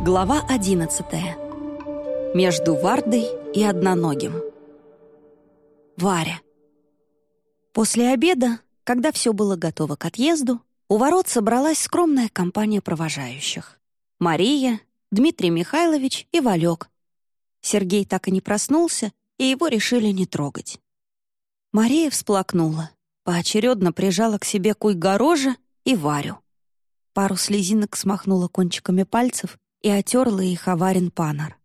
Глава одиннадцатая. Между Вардой и Одноногим. Варя. После обеда, когда все было готово к отъезду, у ворот собралась скромная компания провожающих. Мария, Дмитрий Михайлович и Валек. Сергей так и не проснулся, и его решили не трогать. Мария всплакнула, поочередно прижала к себе Куйгорожа и Варю. Пару слезинок смахнула кончиками пальцев и отерла их аварин панор.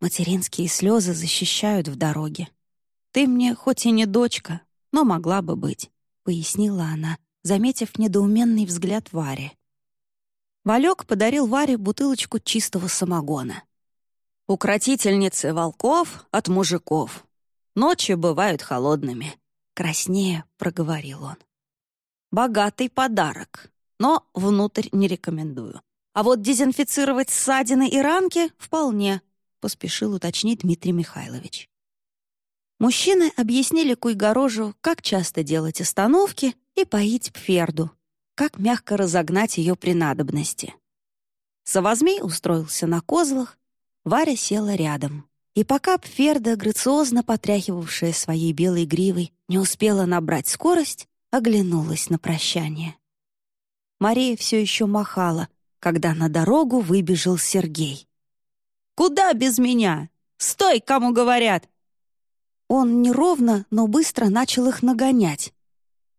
Материнские слезы защищают в дороге. «Ты мне хоть и не дочка, но могла бы быть», — пояснила она, заметив недоуменный взгляд Вари. Валек подарил Варе бутылочку чистого самогона. «Укротительницы волков от мужиков. Ночи бывают холодными», — краснее проговорил он. «Богатый подарок, но внутрь не рекомендую. А вот дезинфицировать ссадины и ранки — вполне, — поспешил уточнить Дмитрий Михайлович. Мужчины объяснили Куйгорожу, как часто делать остановки и поить пферду, как мягко разогнать ее при надобности. Савозмей устроился на козлах, Варя села рядом. И пока Пферда, грациозно потряхивавшая своей белой гривой, не успела набрать скорость, оглянулась на прощание. Мария все еще махала, когда на дорогу выбежал Сергей. «Куда без меня? Стой, кому говорят!» Он неровно, но быстро начал их нагонять.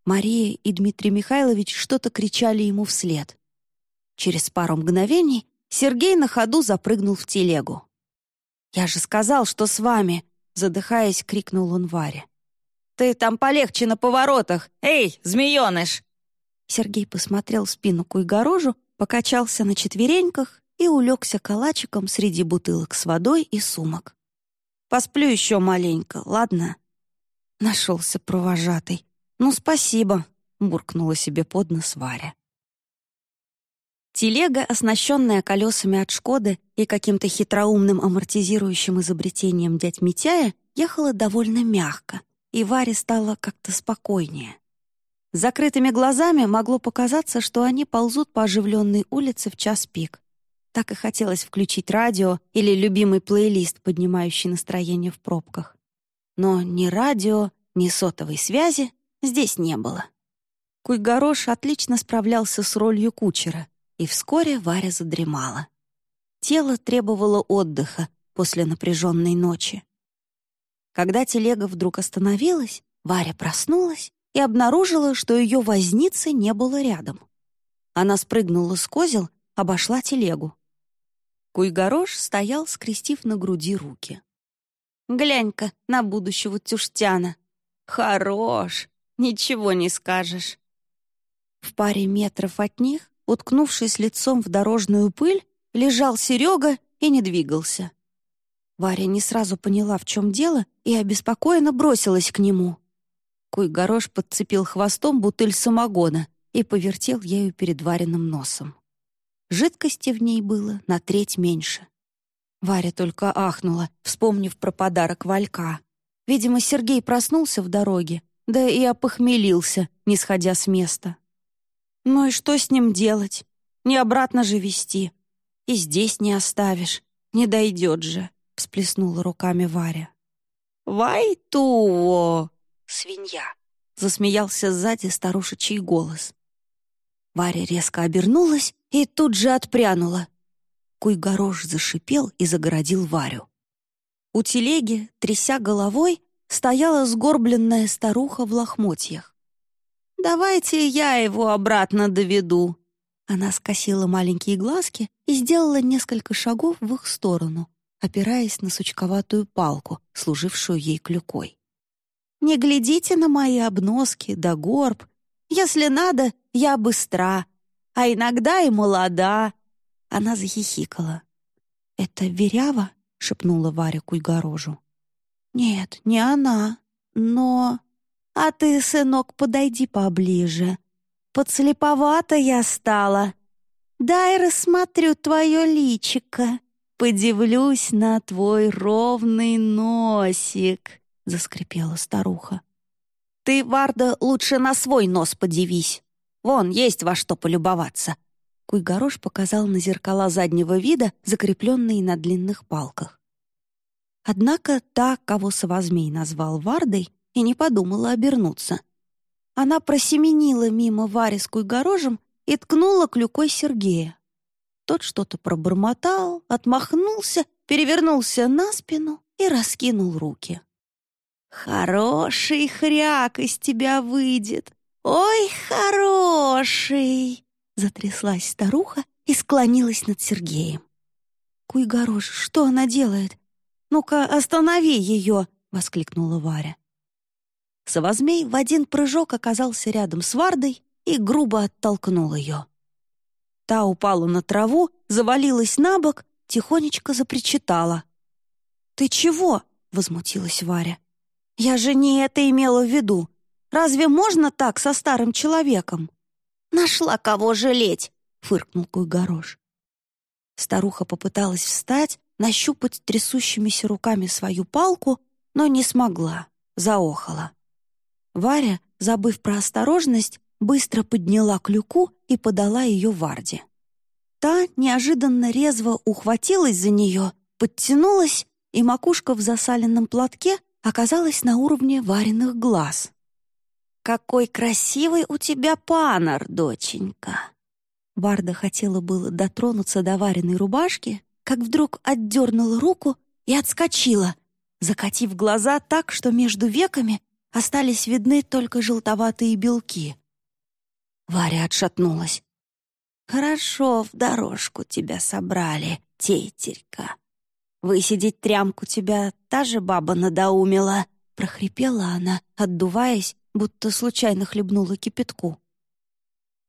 Мария и Дмитрий Михайлович что-то кричали ему вслед. Через пару мгновений Сергей на ходу запрыгнул в телегу. «Я же сказал, что с вами!» Задыхаясь, крикнул он Варе. «Ты там полегче на поворотах! Эй, змееныш!» Сергей посмотрел в спину Куйгорожу покачался на четвереньках и улегся калачиком среди бутылок с водой и сумок. «Посплю еще маленько, ладно?» Нашелся провожатый. «Ну, спасибо», — буркнула себе под нос Варя. Телега, оснащенная колесами от «Шкоды» и каким-то хитроумным амортизирующим изобретением дядь Митяя, ехала довольно мягко, и Варе стало как-то спокойнее. Закрытыми глазами могло показаться, что они ползут по оживленной улице в час пик. Так и хотелось включить радио или любимый плейлист, поднимающий настроение в пробках. Но ни радио, ни сотовой связи здесь не было. Куйгорош отлично справлялся с ролью кучера, и вскоре Варя задремала. Тело требовало отдыха после напряженной ночи. Когда телега вдруг остановилась, Варя проснулась и обнаружила, что ее возницы не было рядом. Она спрыгнула с козел, обошла телегу. Куйгорош стоял, скрестив на груди руки. «Глянь-ка на будущего Тюштяна. Хорош, ничего не скажешь». В паре метров от них, уткнувшись лицом в дорожную пыль, лежал Серега и не двигался. Варя не сразу поняла, в чем дело, и обеспокоенно бросилась к нему. Куй-горош подцепил хвостом бутыль самогона и повертел ею перед вареным носом. Жидкости в ней было на треть меньше. Варя только ахнула, вспомнив про подарок Валька. Видимо, Сергей проснулся в дороге, да и опохмелился, не сходя с места. Ну и что с ним делать? Не обратно же вести. И здесь не оставишь. Не дойдет же, — всплеснула руками Варя. «Вай-туо!» Свинья!» — засмеялся сзади старушечий голос. Варя резко обернулась и тут же отпрянула. Куйгорош зашипел и загородил Варю. У телеги, тряся головой, стояла сгорбленная старуха в лохмотьях. «Давайте я его обратно доведу». Она скосила маленькие глазки и сделала несколько шагов в их сторону, опираясь на сучковатую палку, служившую ей клюкой. Не глядите на мои обноски да горб. Если надо, я быстра, а иногда и молода». Она захихикала. «Это Верява?» — шепнула Варя Куйгорожу. «Нет, не она, но...» «А ты, сынок, подойди поближе. Подслеповато я стала. Дай рассмотрю твое личико, подивлюсь на твой ровный носик». — заскрипела старуха. «Ты, Варда, лучше на свой нос подивись. Вон, есть во что полюбоваться». Куйгорош показал на зеркала заднего вида, закрепленные на длинных палках. Однако та, кого Савозмей назвал Вардой, и не подумала обернуться. Она просеменила мимо Вари с Куйгорожем и ткнула клюкой Сергея. Тот что-то пробормотал, отмахнулся, перевернулся на спину и раскинул руки. «Хороший хряк из тебя выйдет! Ой, хороший!» Затряслась старуха и склонилась над Сергеем. «Куйгорош, что она делает? Ну-ка, останови ее!» — воскликнула Варя. Совозмей в один прыжок оказался рядом с Вардой и грубо оттолкнул ее. Та упала на траву, завалилась на бок, тихонечко запричитала. «Ты чего?» — возмутилась Варя. «Я же не это имела в виду. Разве можно так со старым человеком?» «Нашла кого жалеть!» — фыркнул Куйгорош. Старуха попыталась встать, нащупать трясущимися руками свою палку, но не смогла, заохала. Варя, забыв про осторожность, быстро подняла клюку и подала ее Варде. Та неожиданно резво ухватилась за нее, подтянулась, и макушка в засаленном платке оказалась на уровне вареных глаз. «Какой красивый у тебя панор, доченька!» Варда хотела было дотронуться до вареной рубашки, как вдруг отдернула руку и отскочила, закатив глаза так, что между веками остались видны только желтоватые белки. Варя отшатнулась. «Хорошо в дорожку тебя собрали, тетерька. Высидеть трямку тебя та же баба надоумила», — прохрипела она, отдуваясь, будто случайно хлебнула кипятку.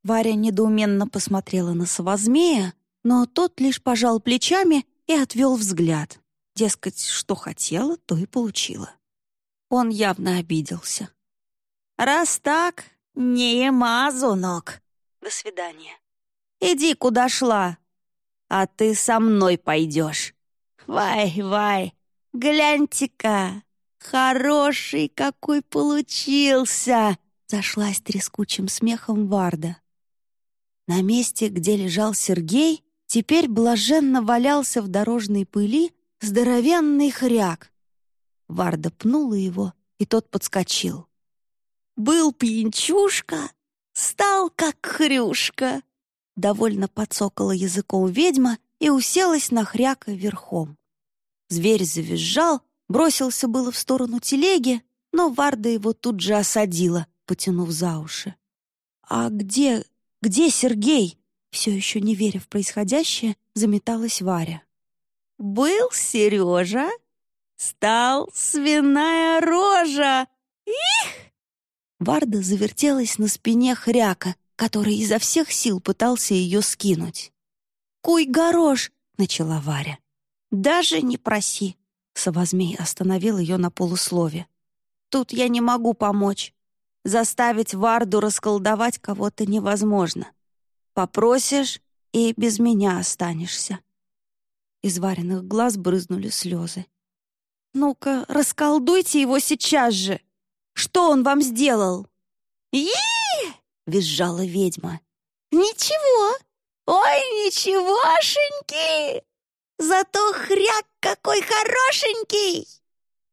Варя недоуменно посмотрела на совозмея, но тот лишь пожал плечами и отвел взгляд. Дескать, что хотела, то и получила. Он явно обиделся. «Раз так, «Не мазунок. До свидания. Иди, куда шла. А ты со мной пойдешь. Вай, вай, гляньте-ка, хороший какой получился!» Зашлась трескучим смехом Варда. На месте, где лежал Сергей, теперь блаженно валялся в дорожной пыли здоровенный хряк. Варда пнула его, и тот подскочил. Был пьянчушка, стал как хрюшка. Довольно подсокала языком ведьма и уселась на хряка верхом. Зверь завизжал, бросился было в сторону телеги, но Варда его тут же осадила, потянув за уши. «А где... где Сергей?» Все еще не веря в происходящее, заметалась Варя. «Был Сережа, стал свиная рожа! Их!» Варда завертелась на спине хряка, который изо всех сил пытался ее скинуть. «Куй горош!» — начала Варя. «Даже не проси!» — Савозмей остановил ее на полуслове. «Тут я не могу помочь. Заставить Варду расколдовать кого-то невозможно. Попросишь — и без меня останешься». Из вареных глаз брызнули слезы. «Ну-ка, расколдуйте его сейчас же!» Что он вам сделал?» и визжала ведьма. «Ничего! Ой, ничегошеньки! Зато хряк какой хорошенький!»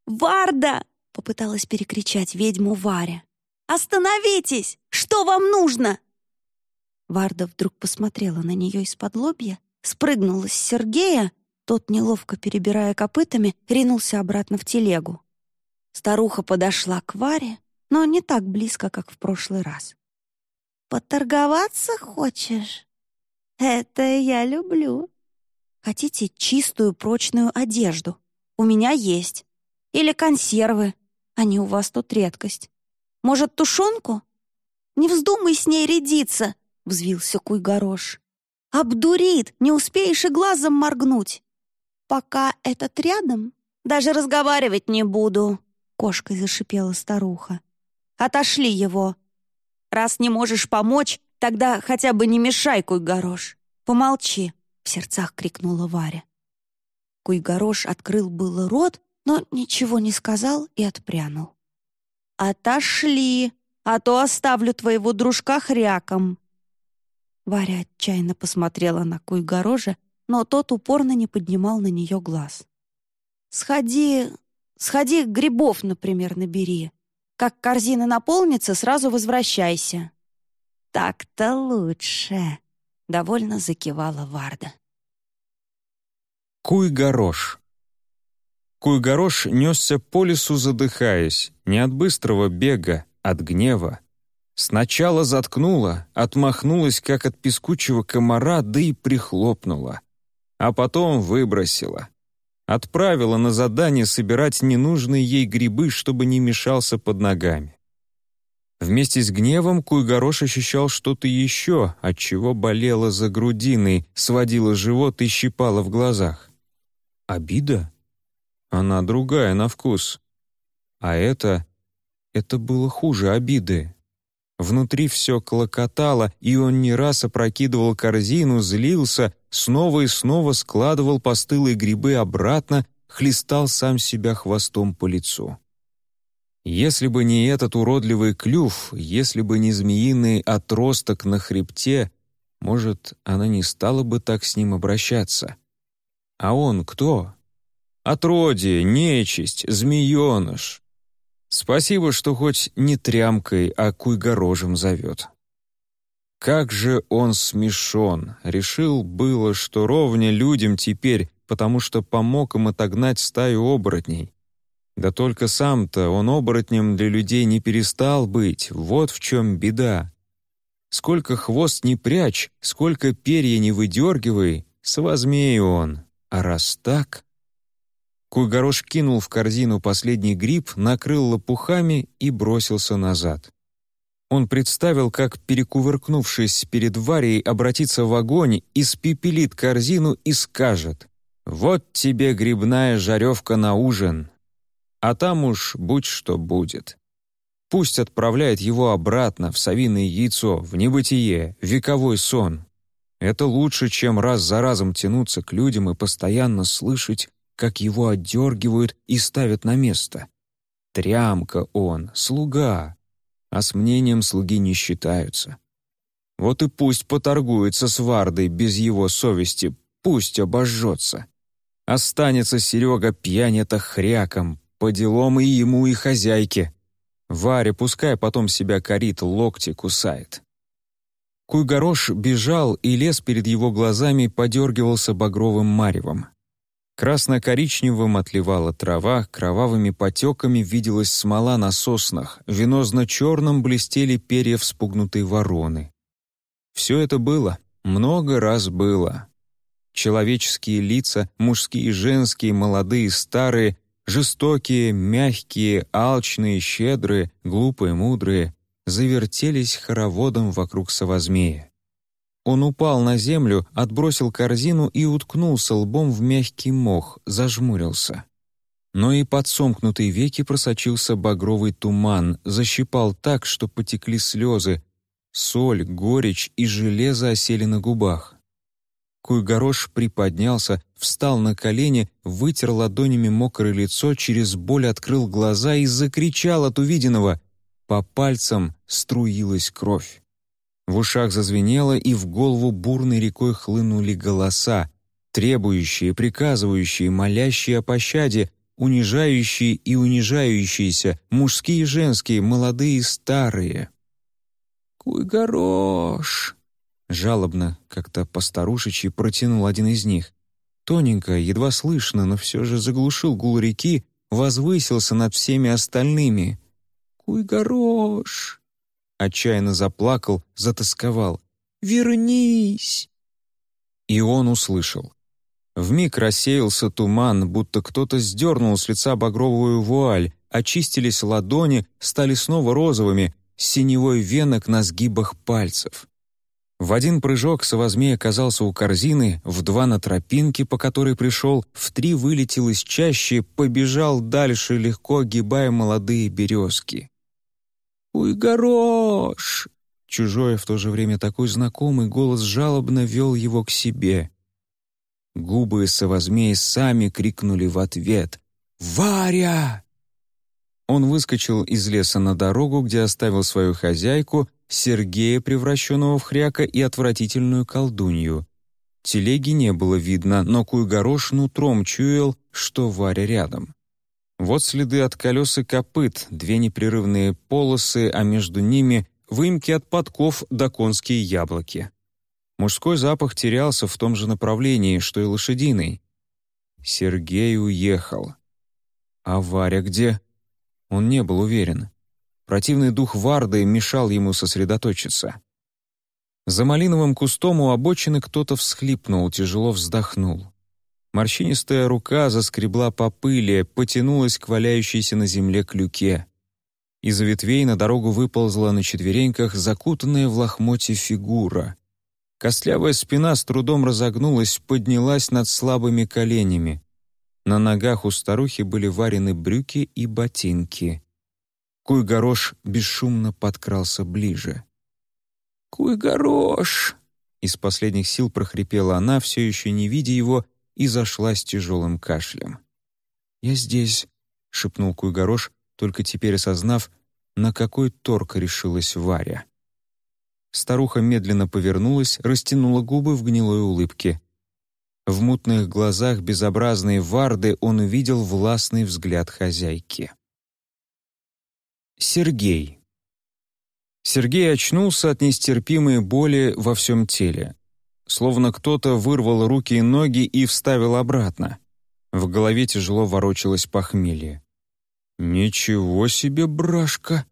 «Варда!» — попыталась перекричать ведьму Варя. «Остановитесь! Что вам нужно?» Варда вдруг посмотрела на нее из-под лобья, спрыгнула с Сергея, тот, неловко перебирая копытами, ринулся обратно в телегу. Старуха подошла к Варе, но не так близко, как в прошлый раз. «Поторговаться хочешь? Это я люблю. Хотите чистую прочную одежду? У меня есть. Или консервы. Они у вас тут редкость. Может, тушенку? Не вздумай с ней рядиться!» — взвился Куйгорош. «Обдурит, не успеешь и глазом моргнуть. Пока этот рядом, даже разговаривать не буду кошкой зашипела старуха. «Отошли его! Раз не можешь помочь, тогда хотя бы не мешай, Куйгорош! Помолчи!» — в сердцах крикнула Варя. Куйгорош открыл было рот, но ничего не сказал и отпрянул. «Отошли, а то оставлю твоего дружка хряком!» Варя отчаянно посмотрела на Куйгорожа, но тот упорно не поднимал на нее глаз. «Сходи... сходи грибов, например, набери. Как корзина наполнится, сразу возвращайся». «Так-то лучше», — довольно закивала Варда. Куй-горош. Куй-горош несся по лесу, задыхаясь, не от быстрого бега, от гнева. Сначала заткнула, отмахнулась, как от пескучего комара, да и прихлопнула. А потом выбросила. Отправила на задание собирать ненужные ей грибы, чтобы не мешался под ногами. Вместе с гневом Куйгорош ощущал что-то еще, от чего болело за грудиной, сводило живот и щипало в глазах. Обида? Она другая на вкус. А это... это было хуже обиды. Внутри все клокотало, и он не раз опрокидывал корзину, злился, снова и снова складывал постылые грибы обратно, хлестал сам себя хвостом по лицу. Если бы не этот уродливый клюв, если бы не змеиный отросток на хребте, может, она не стала бы так с ним обращаться. А он кто? Отродье, нечисть, змееныш. Спасибо, что хоть не трямкой, а куйгорожем зовет. Как же он смешон! Решил было, что ровня людям теперь, потому что помог им отогнать стаю оборотней. Да только сам-то он оборотнем для людей не перестал быть, вот в чем беда. Сколько хвост не прячь, сколько перья не выдергивай, свозмею он. А раз так... Куйгорош кинул в корзину последний гриб, накрыл лопухами и бросился назад. Он представил, как, перекувыркнувшись перед Варей, обратится в огонь, испепелит корзину и скажет «Вот тебе грибная жаревка на ужин, а там уж будь что будет. Пусть отправляет его обратно в совиное яйцо, в небытие, вековой сон. Это лучше, чем раз за разом тянуться к людям и постоянно слышать, как его отдергивают и ставят на место. Трямка он, слуга, а с мнением слуги не считаются. Вот и пусть поторгуется с Вардой без его совести, пусть обожжется. Останется Серега пьянь это хряком, по делам и ему, и хозяйке. Варя пускай потом себя корит, локти кусает. Куйгорош бежал, и лес перед его глазами подергивался багровым маревом. Красно-коричневым отливала трава, кровавыми потеками виделась смола на соснах, венозно-черным блестели перья вспугнутой вороны. Все это было, много раз было. Человеческие лица, мужские и женские, молодые, старые, Жестокие, мягкие, алчные, щедрые, глупые, мудрые завертелись хороводом вокруг совозмея. Он упал на землю, отбросил корзину и уткнулся лбом в мягкий мох, зажмурился. Но и под сомкнутые веки просочился багровый туман, защипал так, что потекли слезы. Соль, горечь и железо осели на губах. Куйгорош приподнялся, встал на колени, вытер ладонями мокрое лицо, через боль открыл глаза и закричал от увиденного. По пальцам струилась кровь. В ушах зазвенело, и в голову бурной рекой хлынули голоса, требующие, приказывающие, молящие о пощаде, унижающие и унижающиеся, мужские и женские, молодые и старые. «Куйгорош!» Жалобно, как-то постарушечьи протянул один из них. Тоненько, едва слышно, но все же заглушил гул реки, возвысился над всеми остальными. «Куй-горош!» Отчаянно заплакал, затасковал. «Вернись!» И он услышал. Вмиг рассеялся туман, будто кто-то сдернул с лица багровую вуаль, очистились ладони, стали снова розовыми, синевой венок на сгибах пальцев. В один прыжок совозмей оказался у корзины, в два на тропинке, по которой пришел, в три вылетел из чащи, побежал дальше, легко огибая молодые березки. «Уй, горош!» Чужой, в то же время такой знакомый голос жалобно вел его к себе. Губы совозмея сами крикнули в ответ «Варя!». Он выскочил из леса на дорогу, где оставил свою хозяйку, Сергея, превращенного в хряка, и отвратительную колдунью. Телеги не было видно, но Куйгорош нутром чуял, что Варя рядом. Вот следы от колес и копыт, две непрерывные полосы, а между ними — выемки от подков до конские яблоки. Мужской запах терялся в том же направлении, что и лошадиный. Сергей уехал. А Варя где? Он не был уверен. Противный дух Варды мешал ему сосредоточиться. За малиновым кустом у обочины кто-то всхлипнул, тяжело вздохнул. Морщинистая рука заскребла по пыли, потянулась к валяющейся на земле клюке. Из ветвей на дорогу выползла на четвереньках закутанная в лохмотье фигура. Костлявая спина с трудом разогнулась, поднялась над слабыми коленями. На ногах у старухи были варены брюки и ботинки. Куй-горош бесшумно подкрался ближе. «Куй-горош!» Из последних сил прохрипела она, все еще не видя его, и зашла с тяжелым кашлем. «Я здесь», — шепнул Куй-горош, только теперь осознав, на какой торг решилась Варя. Старуха медленно повернулась, растянула губы в гнилой улыбке. В мутных глазах безобразной варды он увидел властный взгляд хозяйки. Сергей. Сергей очнулся от нестерпимой боли во всем теле. Словно кто-то вырвал руки и ноги и вставил обратно. В голове тяжело ворочалось похмелье. «Ничего себе, брашка!»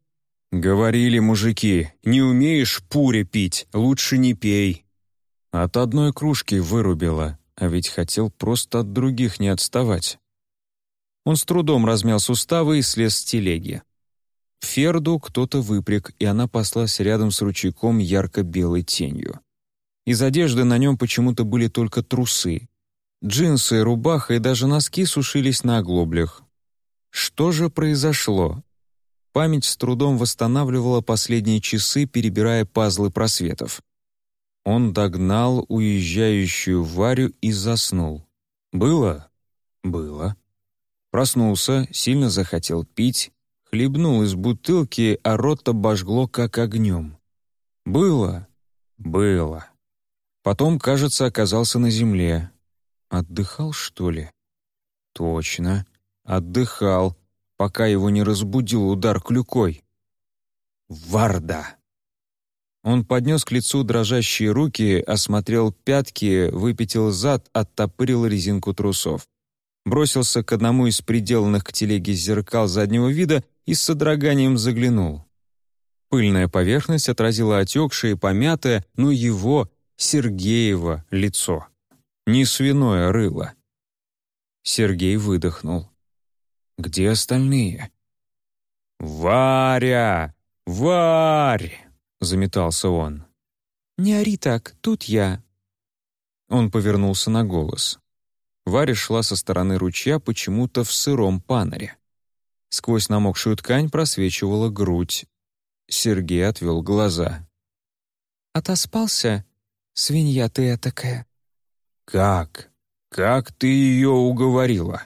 Говорили мужики, не умеешь пуре пить, лучше не пей. От одной кружки вырубила, а ведь хотел просто от других не отставать. Он с трудом размял суставы и слез с телеги. Ферду кто-то выпряг, и она паслась рядом с ручейком ярко-белой тенью. Из одежды на нем почему-то были только трусы. Джинсы, рубаха и даже носки сушились на оглоблях. Что же произошло? Память с трудом восстанавливала последние часы, перебирая пазлы просветов. Он догнал уезжающую Варю и заснул. Было? Было. Проснулся, сильно захотел пить, хлебнул из бутылки, а рот обожгло как огнем. Было? Было. Потом, кажется, оказался на земле. Отдыхал, что ли? Точно, отдыхал пока его не разбудил удар клюкой. «Варда!» Он поднес к лицу дрожащие руки, осмотрел пятки, выпятил зад, оттопырил резинку трусов. Бросился к одному из приделанных к телеге зеркал заднего вида и с содроганием заглянул. Пыльная поверхность отразила отекшее, помятое, но его, Сергеева, лицо. Не свиное рыло. Сергей выдохнул. Где остальные? «Варя! Варь!» — заметался он. «Не ори так, тут я». Он повернулся на голос. Варя шла со стороны ручья почему-то в сыром паноре. Сквозь намокшую ткань просвечивала грудь. Сергей отвел глаза. «Отоспался? Свинья ты такая». «Как? Как ты ее уговорила?»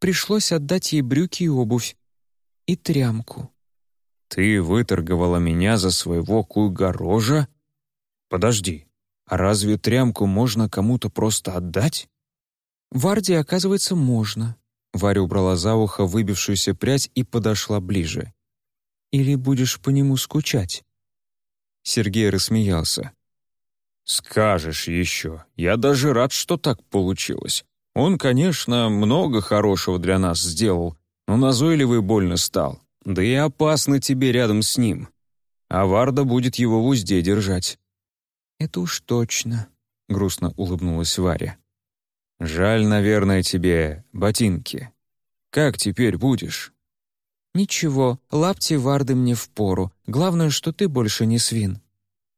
Пришлось отдать ей брюки и обувь. И трямку. «Ты выторговала меня за своего куйгорожа? Подожди, а разве трямку можно кому-то просто отдать?» «Варде, оказывается, можно». Варя убрала за ухо выбившуюся прядь и подошла ближе. «Или будешь по нему скучать?» Сергей рассмеялся. «Скажешь еще. Я даже рад, что так получилось. Он, конечно, много хорошего для нас сделал, но назойливый больно стал. Да и опасно тебе рядом с ним. А Варда будет его в узде держать». «Это уж точно», — грустно улыбнулась Варя. «Жаль, наверное, тебе ботинки. Как теперь будешь?» «Ничего, лапти Варды мне впору. Главное, что ты больше не свин».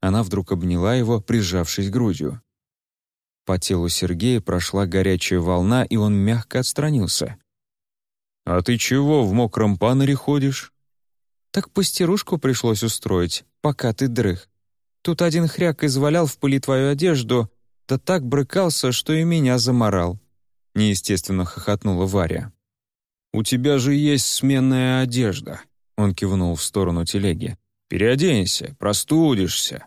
Она вдруг обняла его, прижавшись грудью. По телу Сергея прошла горячая волна, и он мягко отстранился. «А ты чего в мокром паноре ходишь?» «Так постирушку пришлось устроить, пока ты дрых. Тут один хряк извалял в пыли твою одежду, да так брыкался, что и меня заморал». Неестественно хохотнула Варя. «У тебя же есть сменная одежда», — он кивнул в сторону телеги. Переоденься, простудишься».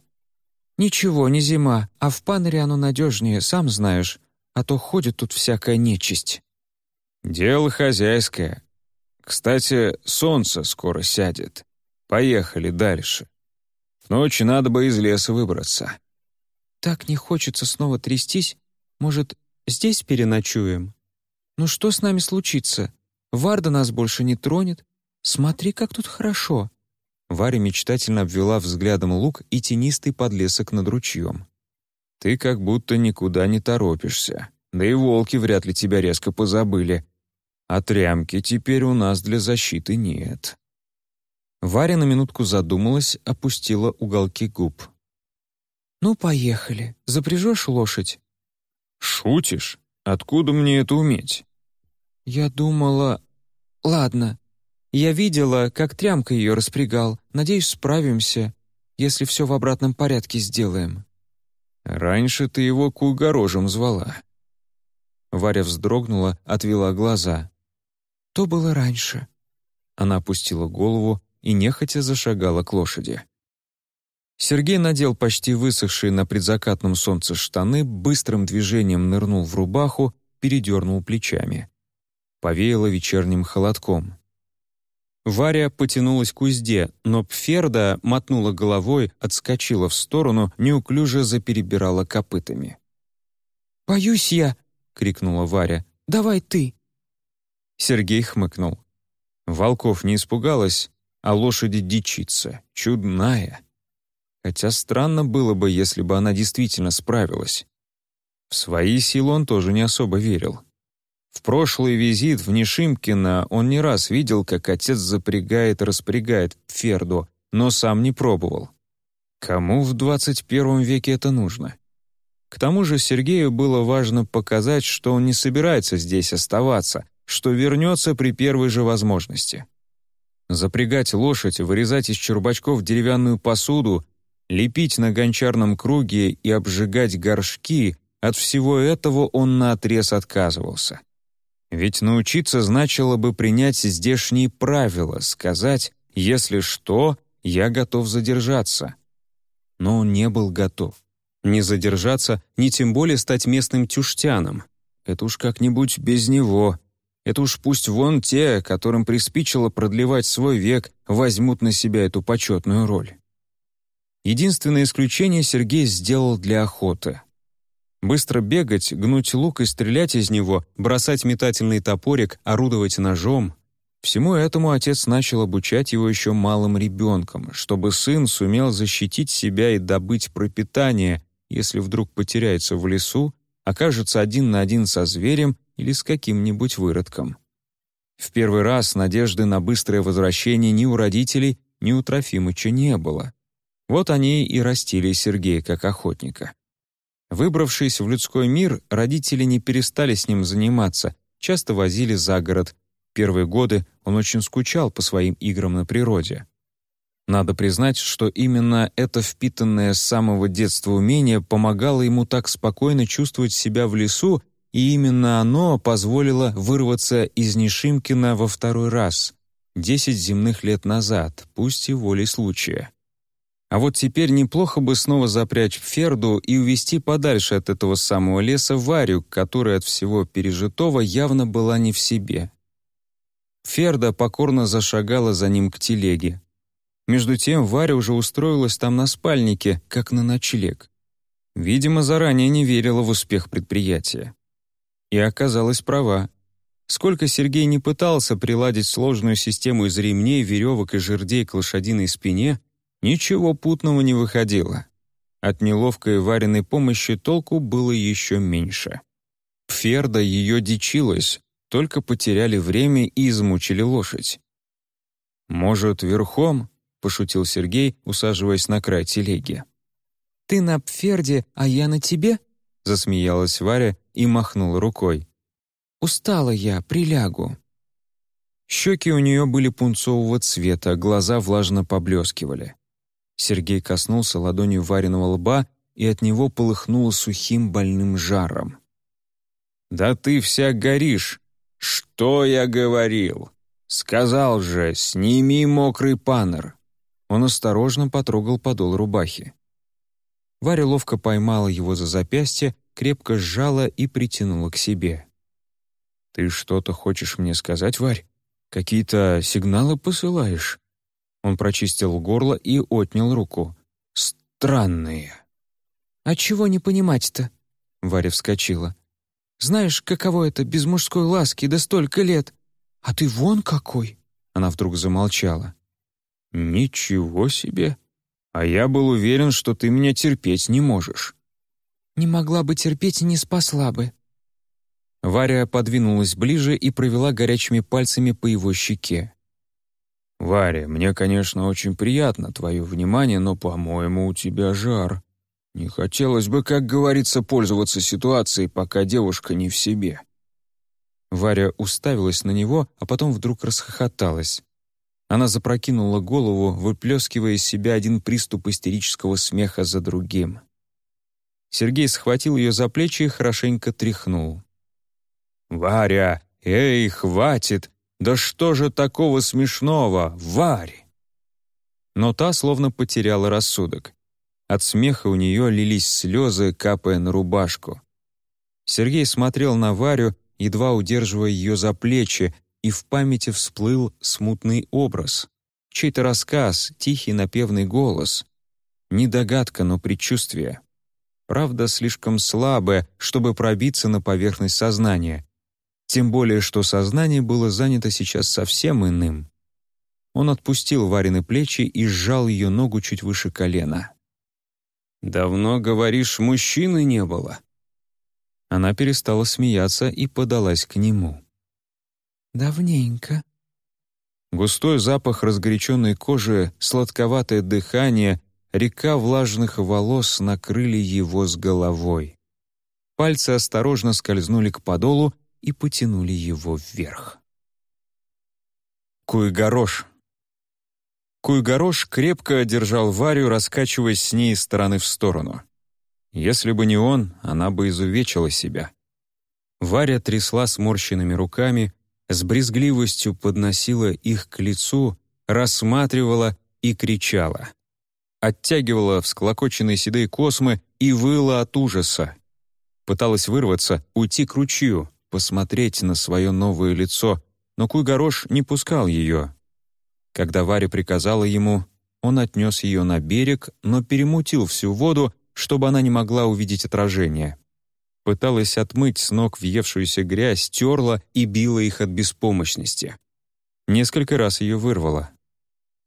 «Ничего, не зима, а в панере оно надежнее, сам знаешь, а то ходит тут всякая нечисть». «Дело хозяйское. Кстати, солнце скоро сядет. Поехали дальше. В ночь надо бы из леса выбраться». «Так не хочется снова трястись. Может, здесь переночуем? Ну что с нами случится? Варда нас больше не тронет. Смотри, как тут хорошо». Варя мечтательно обвела взглядом луг и тенистый подлесок над ручьем. «Ты как будто никуда не торопишься. Да и волки вряд ли тебя резко позабыли. А трямки теперь у нас для защиты нет». Варя на минутку задумалась, опустила уголки губ. «Ну, поехали. Запряжешь лошадь?» «Шутишь? Откуда мне это уметь?» «Я думала... Ладно. Я видела, как трямка ее распрягал. Надеюсь, справимся, если все в обратном порядке сделаем». «Раньше ты его куйгорожем звала». Варя вздрогнула, отвела глаза. «То было раньше». Она опустила голову и нехотя зашагала к лошади. Сергей надел почти высохшие на предзакатном солнце штаны, быстрым движением нырнул в рубаху, передернул плечами. Повеяло вечерним холодком. Варя потянулась к узде, но Пферда мотнула головой, отскочила в сторону, неуклюже заперебирала копытами. «Боюсь я!» — крикнула Варя. «Давай ты!» Сергей хмыкнул. Волков не испугалась, а лошади дичится, чудная. Хотя странно было бы, если бы она действительно справилась. В свои силы он тоже не особо верил. В прошлый визит в Нишимкино он не раз видел, как отец запрягает и распрягает Ферду, но сам не пробовал. Кому в 21 веке это нужно? К тому же Сергею было важно показать, что он не собирается здесь оставаться, что вернется при первой же возможности. Запрягать лошадь, вырезать из чурбачков деревянную посуду, лепить на гончарном круге и обжигать горшки — от всего этого он наотрез отказывался. Ведь научиться значило бы принять здешние правила, сказать «если что, я готов задержаться». Но он не был готов. Не задержаться, ни тем более стать местным тюштяном. Это уж как-нибудь без него. Это уж пусть вон те, которым приспичило продлевать свой век, возьмут на себя эту почетную роль. Единственное исключение Сергей сделал для охоты. Быстро бегать, гнуть лук и стрелять из него, бросать метательный топорик, орудовать ножом — всему этому отец начал обучать его еще малым ребенком, чтобы сын сумел защитить себя и добыть пропитание, если вдруг потеряется в лесу, окажется один на один со зверем или с каким-нибудь выродком. В первый раз надежды на быстрое возвращение ни у родителей, ни у Трофимыча не было. Вот они и растили Сергея как охотника. Выбравшись в людской мир, родители не перестали с ним заниматься, часто возили за город. Первые годы он очень скучал по своим играм на природе. Надо признать, что именно это впитанное с самого детства умение помогало ему так спокойно чувствовать себя в лесу и именно оно позволило вырваться из Нишимкина во второй раз, десять земных лет назад, пусть и волей случая. А вот теперь неплохо бы снова запрячь Ферду и увести подальше от этого самого леса Варю, которая от всего пережитого явно была не в себе. Ферда покорно зашагала за ним к телеге. Между тем Варя уже устроилась там на спальнике, как на ночлег. Видимо, заранее не верила в успех предприятия. И оказалась права. Сколько Сергей не пытался приладить сложную систему из ремней, веревок и жердей к лошадиной спине, ничего путного не выходило. От неловкой вареной помощи толку было еще меньше. Ферда ее дичилась, только потеряли время и измучили лошадь. «Может, верхом?» — пошутил Сергей, усаживаясь на край телеги. «Ты на Пферде, а я на тебе?» — засмеялась Варя и махнула рукой. «Устала я, прилягу». Щеки у нее были пунцового цвета, глаза влажно поблескивали. Сергей коснулся ладонью вареного лба, и от него полыхнуло сухим больным жаром. «Да ты вся горишь! Что я говорил? Сказал же, сними мокрый панер!» Он осторожно потрогал подол рубахи. Варя ловко поймала его за запястье, крепко сжала и притянула к себе. «Ты что-то хочешь мне сказать, Варь? Какие-то сигналы посылаешь?» Он прочистил горло и отнял руку. «Странные». «А чего не понимать-то?» Варя вскочила. «Знаешь, каково это без мужской ласки да столько лет? А ты вон какой!» Она вдруг замолчала. «Ничего себе! А я был уверен, что ты меня терпеть не можешь». «Не могла бы терпеть и не спасла бы». Варя подвинулась ближе и провела горячими пальцами по его щеке. «Варя, мне, конечно, очень приятно твое внимание, но, по-моему, у тебя жар. Не хотелось бы, как говорится, пользоваться ситуацией, пока девушка не в себе». Варя уставилась на него, а потом вдруг расхохоталась. Она запрокинула голову, выплескивая из себя один приступ истерического смеха за другим. Сергей схватил ее за плечи и хорошенько тряхнул. «Варя, эй, хватит! Да что же такого смешного, Варь!» Но та словно потеряла рассудок. От смеха у нее лились слезы, капая на рубашку. Сергей смотрел на Варю, едва удерживая ее за плечи, и в памяти всплыл смутный образ. Чей-то рассказ, тихий напевный голос. Не догадка, но предчувствие. Правда, слишком слабое, чтобы пробиться на поверхность сознания. Тем более, что сознание было занято сейчас совсем иным. Он отпустил Варины плечи и сжал ее ногу чуть выше колена. «Давно, говоришь, мужчины не было?» Она перестала смеяться и подалась к нему. «Давненько». Густой запах разгоряченной кожи, сладковатое дыхание, река влажных волос накрыли его с головой. Пальцы осторожно скользнули к подолу и потянули его вверх. Куйгорош. Куйгорош крепко держал Варю, раскачиваясь с ней из стороны в сторону. Если бы не он, она бы изувечила себя. Варя трясла сморщенными руками, с брезгливостью подносила их к лицу, рассматривала и кричала. Оттягивала всклокоченные седые космы и выла от ужаса. Пыталась вырваться, уйти к ручью, посмотреть на свое новое лицо, но Куйгорош не пускал ее. Когда Варя приказала ему, он отнес ее на берег, но перемутил всю воду, чтобы она не могла увидеть отражение. Пыталась отмыть с ног въевшуюся грязь, терла и била их от беспомощности. Несколько раз ее вырвало.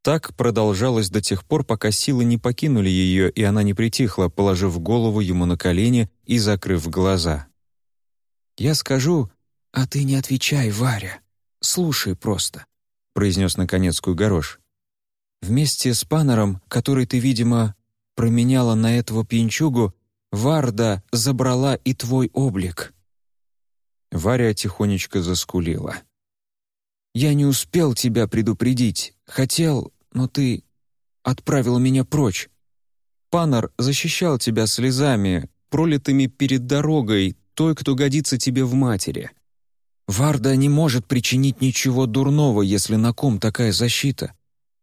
Так продолжалось до тех пор, пока силы не покинули ее, и она не притихла, положив голову ему на колени и закрыв глаза. «Я скажу, а ты не отвечай, Варя. Слушай просто», — произнес наконец Куйгорош. «Вместе с Панером, который ты, видимо, променяла на этого пьянчугу, Варда забрала и твой облик». Варя тихонечко заскулила. «Я не успел тебя предупредить. Хотел, но ты отправил меня прочь. Панор защищал тебя слезами, пролитыми перед дорогой, той, кто годится тебе в матери. Варда не может причинить ничего дурного, если на ком такая защита.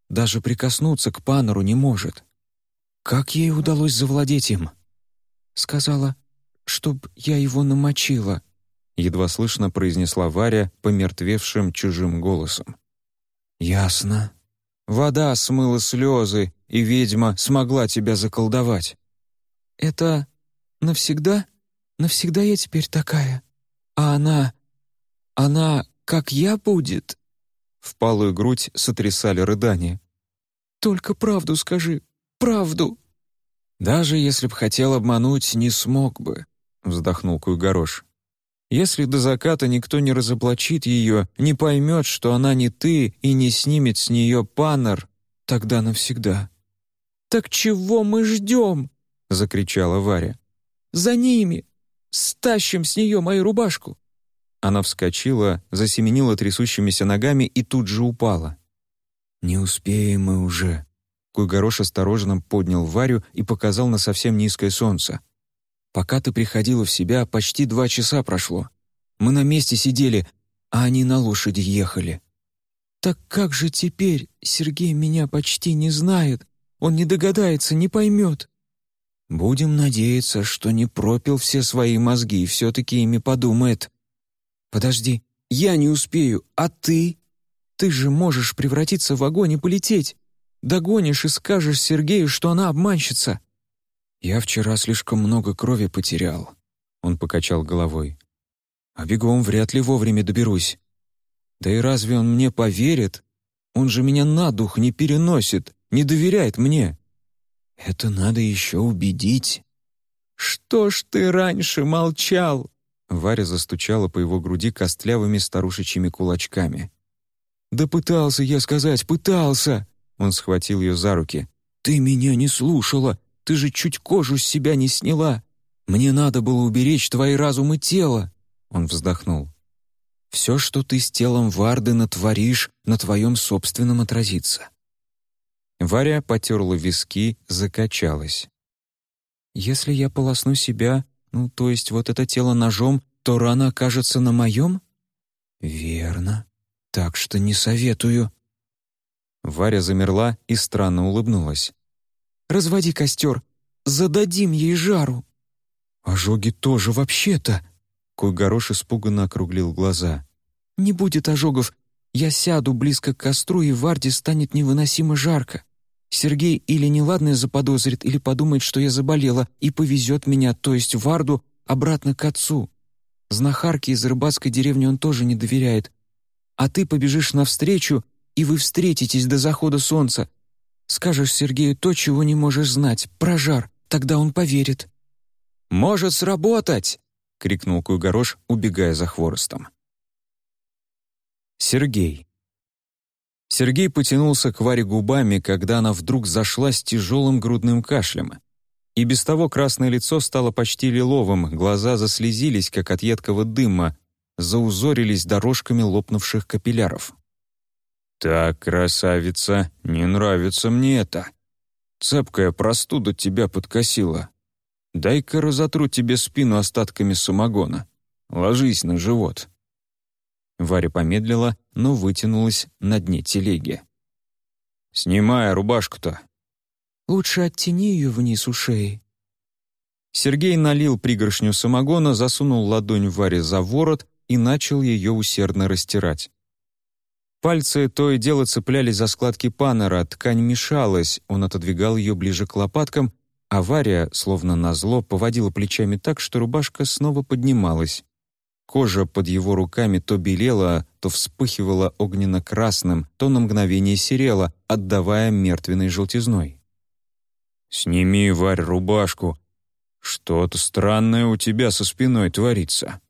Даже прикоснуться к Панору не может. Как ей удалось завладеть им? Сказала, чтоб я его намочила, едва слышно произнесла Варя помертвевшим чужим голосом. «Ясно. Вода смыла слезы, и ведьма смогла тебя заколдовать». «Это навсегда?» Навсегда я теперь такая. А она... Она, как я, будет?» Впалую грудь сотрясали рыдания. «Только правду скажи, правду!» «Даже если б хотел обмануть, не смог бы», — вздохнул Куйгорош. «Если до заката никто не разоблачит ее, не поймет, что она не ты и не снимет с нее панор, тогда навсегда». «Так чего мы ждем?» — закричала Варя. «За ними! Стащим с нее мою рубашку!» Она вскочила, засеменила трясущимися ногами и тут же упала. «Не успеем мы уже». Куйгорош осторожно поднял Варю и показал на совсем низкое солнце. «Пока ты приходила в себя, почти два часа прошло. Мы на месте сидели, а они на лошади ехали». «Так как же теперь? Сергей меня почти не знает. Он не догадается, не поймет». «Будем надеяться, что не пропил все свои мозги и все-таки ими подумает». «Подожди, я не успею, а ты? Ты же можешь превратиться в огонь и полететь. Догонишь и скажешь Сергею, что она обманщица». «Я вчера слишком много крови потерял», — он покачал головой. «А бегом вряд ли вовремя доберусь. Да и разве он мне поверит? Он же меня на дух не переносит, не доверяет мне. Это надо еще убедить». «Что ж ты раньше молчал?» Варя застучала по его груди костлявыми старушечьими кулачками. «Да пытался я сказать, пытался!» Он схватил ее за руки. «Ты меня не слушала! Ты же чуть кожу с себя не сняла! Мне надо было уберечь твои разум и тело!» Он вздохнул. «Все, что ты с телом Варды натворишь, на твоем собственном отразится». Варя потерла виски, закачалась. «Если я полосну себя, ну, то есть вот это тело ножом, то рана окажется на моем?» «Верно. Так что не советую». Варя замерла и странно улыбнулась. «Разводи костер, зададим ей жару». «Ожоги тоже вообще-то...» Куйгорош испуганно округлил глаза. «Не будет ожогов. Я сяду близко к костру, и Варде станет невыносимо жарко. Сергей или неладное заподозрит, или подумает, что я заболела, и повезет меня, то есть Варду, обратно к отцу. Знахарке из рыбацкой деревни он тоже не доверяет. А ты побежишь навстречу, и вы встретитесь до захода солнца. Скажешь Сергею то, чего не можешь знать, про жар, тогда он поверит». «Может сработать!» — крикнул Куйгорош, убегая за хворостом. Сергей. Сергей потянулся к Варе губами, когда она вдруг зашла с тяжелым грудным кашлем. И без того красное лицо стало почти лиловым, глаза заслезились, как от едкого дыма, заузорились дорожками лопнувших капилляров. «Так, красавица, не нравится мне это. Цепкая простуда тебя подкосила. Дай-ка разотру тебе спину остатками самогона. Ложись на живот». Варя помедлила, но вытянулась на дне телеги. «Снимай рубашку-то». «Лучше оттяни ее вниз у шеи». Сергей налил пригоршню самогона, засунул ладонь Варе за ворот и начал ее усердно растирать. Пальцы то и дело цеплялись за складки панера, ткань мешалась, он отодвигал ее ближе к лопаткам, а Варя, словно назло, поводила плечами так, что рубашка снова поднималась. Кожа под его руками то белела, то вспыхивала огненно-красным, то на мгновение серела, отдавая мертвенной желтизной. «Сними, Варь, рубашку. Что-то странное у тебя со спиной творится».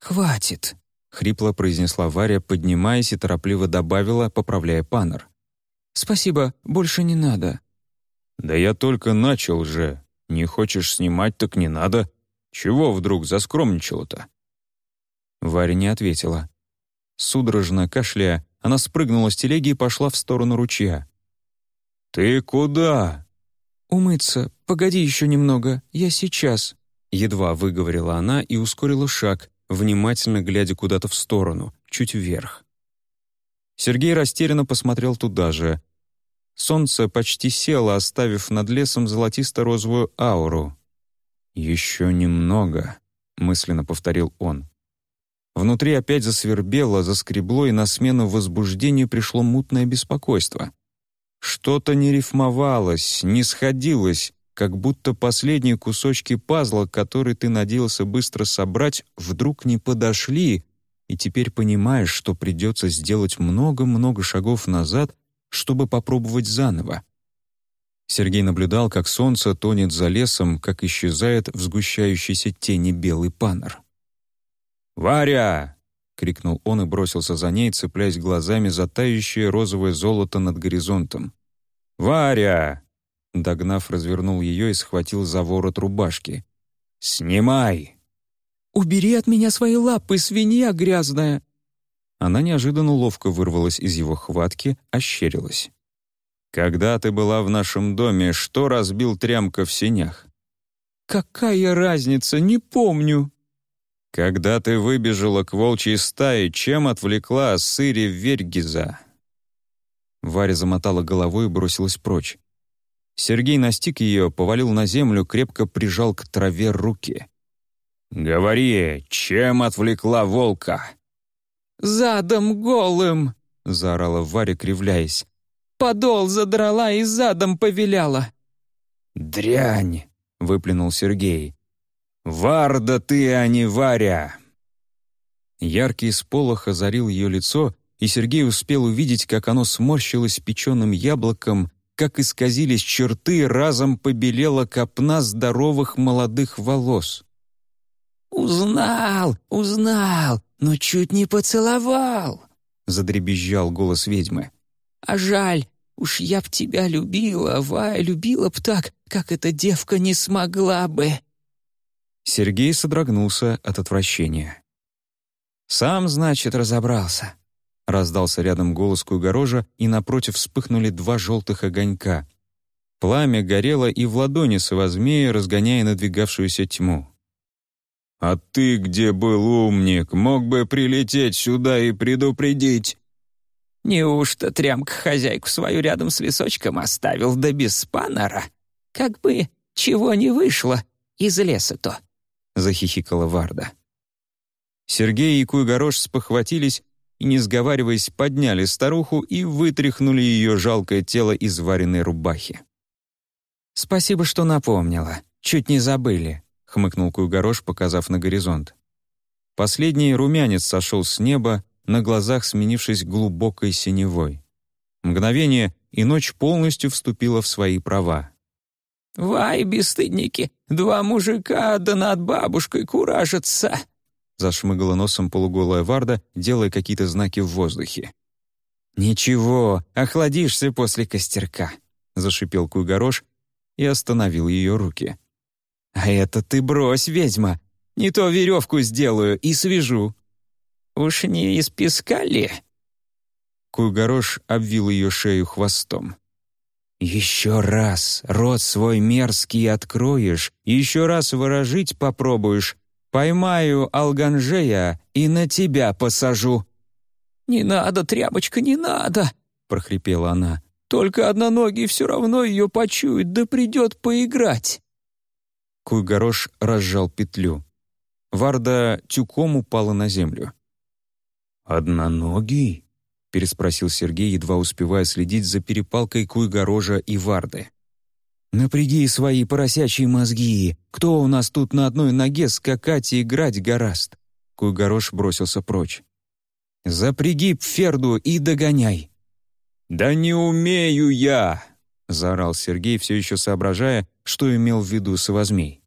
«Хватит», — хрипло произнесла Варя, поднимаясь и торопливо добавила, поправляя панер. «Спасибо, больше не надо». «Да я только начал же. Не хочешь снимать, так не надо. Чего вдруг заскромничала-то?» Варя не ответила. Судорожно кашляя, она спрыгнула с телеги и пошла в сторону ручья. «Ты куда?» «Умыться. Погоди еще немного. Я сейчас», — едва выговорила она и ускорила шаг, внимательно глядя куда-то в сторону, чуть вверх. Сергей растерянно посмотрел туда же. Солнце почти село, оставив над лесом золотисто-розовую ауру. «Еще немного», — мысленно повторил он. Внутри опять засвербело, заскребло, и на смену возбуждению пришло мутное беспокойство. Что-то не рифмовалось, не сходилось, как будто последние кусочки пазла, которые ты надеялся быстро собрать, вдруг не подошли, и теперь понимаешь, что придется сделать много-много шагов назад, чтобы попробовать заново. Сергей наблюдал, как солнце тонет за лесом, как исчезает в сгущающейся тени белый панор. «Варя!» — крикнул он и бросился за ней, цепляясь глазами за тающее розовое золото над горизонтом. «Варя!» Догнав, развернул ее и схватил за ворот рубашки. «Снимай!» «Убери от меня свои лапы, свинья грязная!» Она неожиданно ловко вырвалась из его хватки, ощерилась. «Когда ты была в нашем доме, что разбил трямка в сенях?» «Какая разница, не помню!» Когда ты выбежала к волчьей стае, чем отвлекла Ассыри Вергиза? Варя замотала головой и бросилась прочь. Сергей настиг ее, повалил на землю, крепко прижал к траве руки. «Говори, чем отвлекла волка?» «Задом голым!» — заорала Варя, кривляясь. «Подол задрала и задом повеляла!» «Дрянь!» — выплюнул Сергей. «Варда ты, а не Варя!» Яркий сполох озарил ее лицо, и Сергей успел увидеть, как оно сморщилось печеным яблоком, как исказились черты, разом побелела копна здоровых молодых волос. «Узнал, узнал, но чуть не поцеловал!» — задребезжал голос ведьмы. «А жаль, уж я б тебя любила, Вая, любила б так, как эта девка не смогла бы!» Сергей содрогнулся от отвращения. «Сам, значит, разобрался». Раздался рядом голос Куйгорожа, и напротив вспыхнули два желтых огонька. Пламя горело и в ладони Савозмея, разгоняя надвигавшуюся тьму. «А ты где был, умник? Мог бы прилететь сюда и предупредить!» «Неужто трямка хозяйку свою рядом с лесочком оставил, да без спанора? Как бы чего не вышло из леса-то?» — захихикала Варда. Сергей и Куйгорош спохватились и, не сговариваясь, подняли старуху и вытряхнули ее жалкое тело из вареной рубахи. «Спасибо, что напомнила. Чуть не забыли», — хмыкнул Куйгорош, показав на горизонт. Последний румянец сошел с неба, на глазах сменившись глубокой синевой. Мгновение, и ночь полностью вступила в свои права. «Вай, бесстыдники, два мужика да над бабушкой куражатся!» зашмыгала носом полуголая Варда, делая какие-то знаки в воздухе. «Ничего, охладишься после костерка», — зашипел Куйгорош и остановил ее руки. «А это ты брось, ведьма! Не то веревку сделаю и свяжу». «Уж не из песка ли?» Куйгорош обвил ее шею хвостом. «Еще раз рот свой мерзкий откроешь, еще раз выражить попробуешь, Поймаю Алганжея и на тебя посажу». «Не надо, тряпочка, не надо!» — прохрипела она. «Только одноногий все равно ее почует, да придет поиграть». Куйгорош разжал петлю. Варда тюком упала на землю. «Одноногий?» — переспросил Сергей, едва успевая следить за перепалкой Куйгорожа и Варды. «Напряги свои поросячьи мозги! Кто у нас тут на одной ноге скакать и играть гораст?» Куйгорош бросился прочь. «Запряги Пферду и догоняй!» «Да не умею я!» — заорал Сергей, все еще соображая, что имел в виду Савозмей.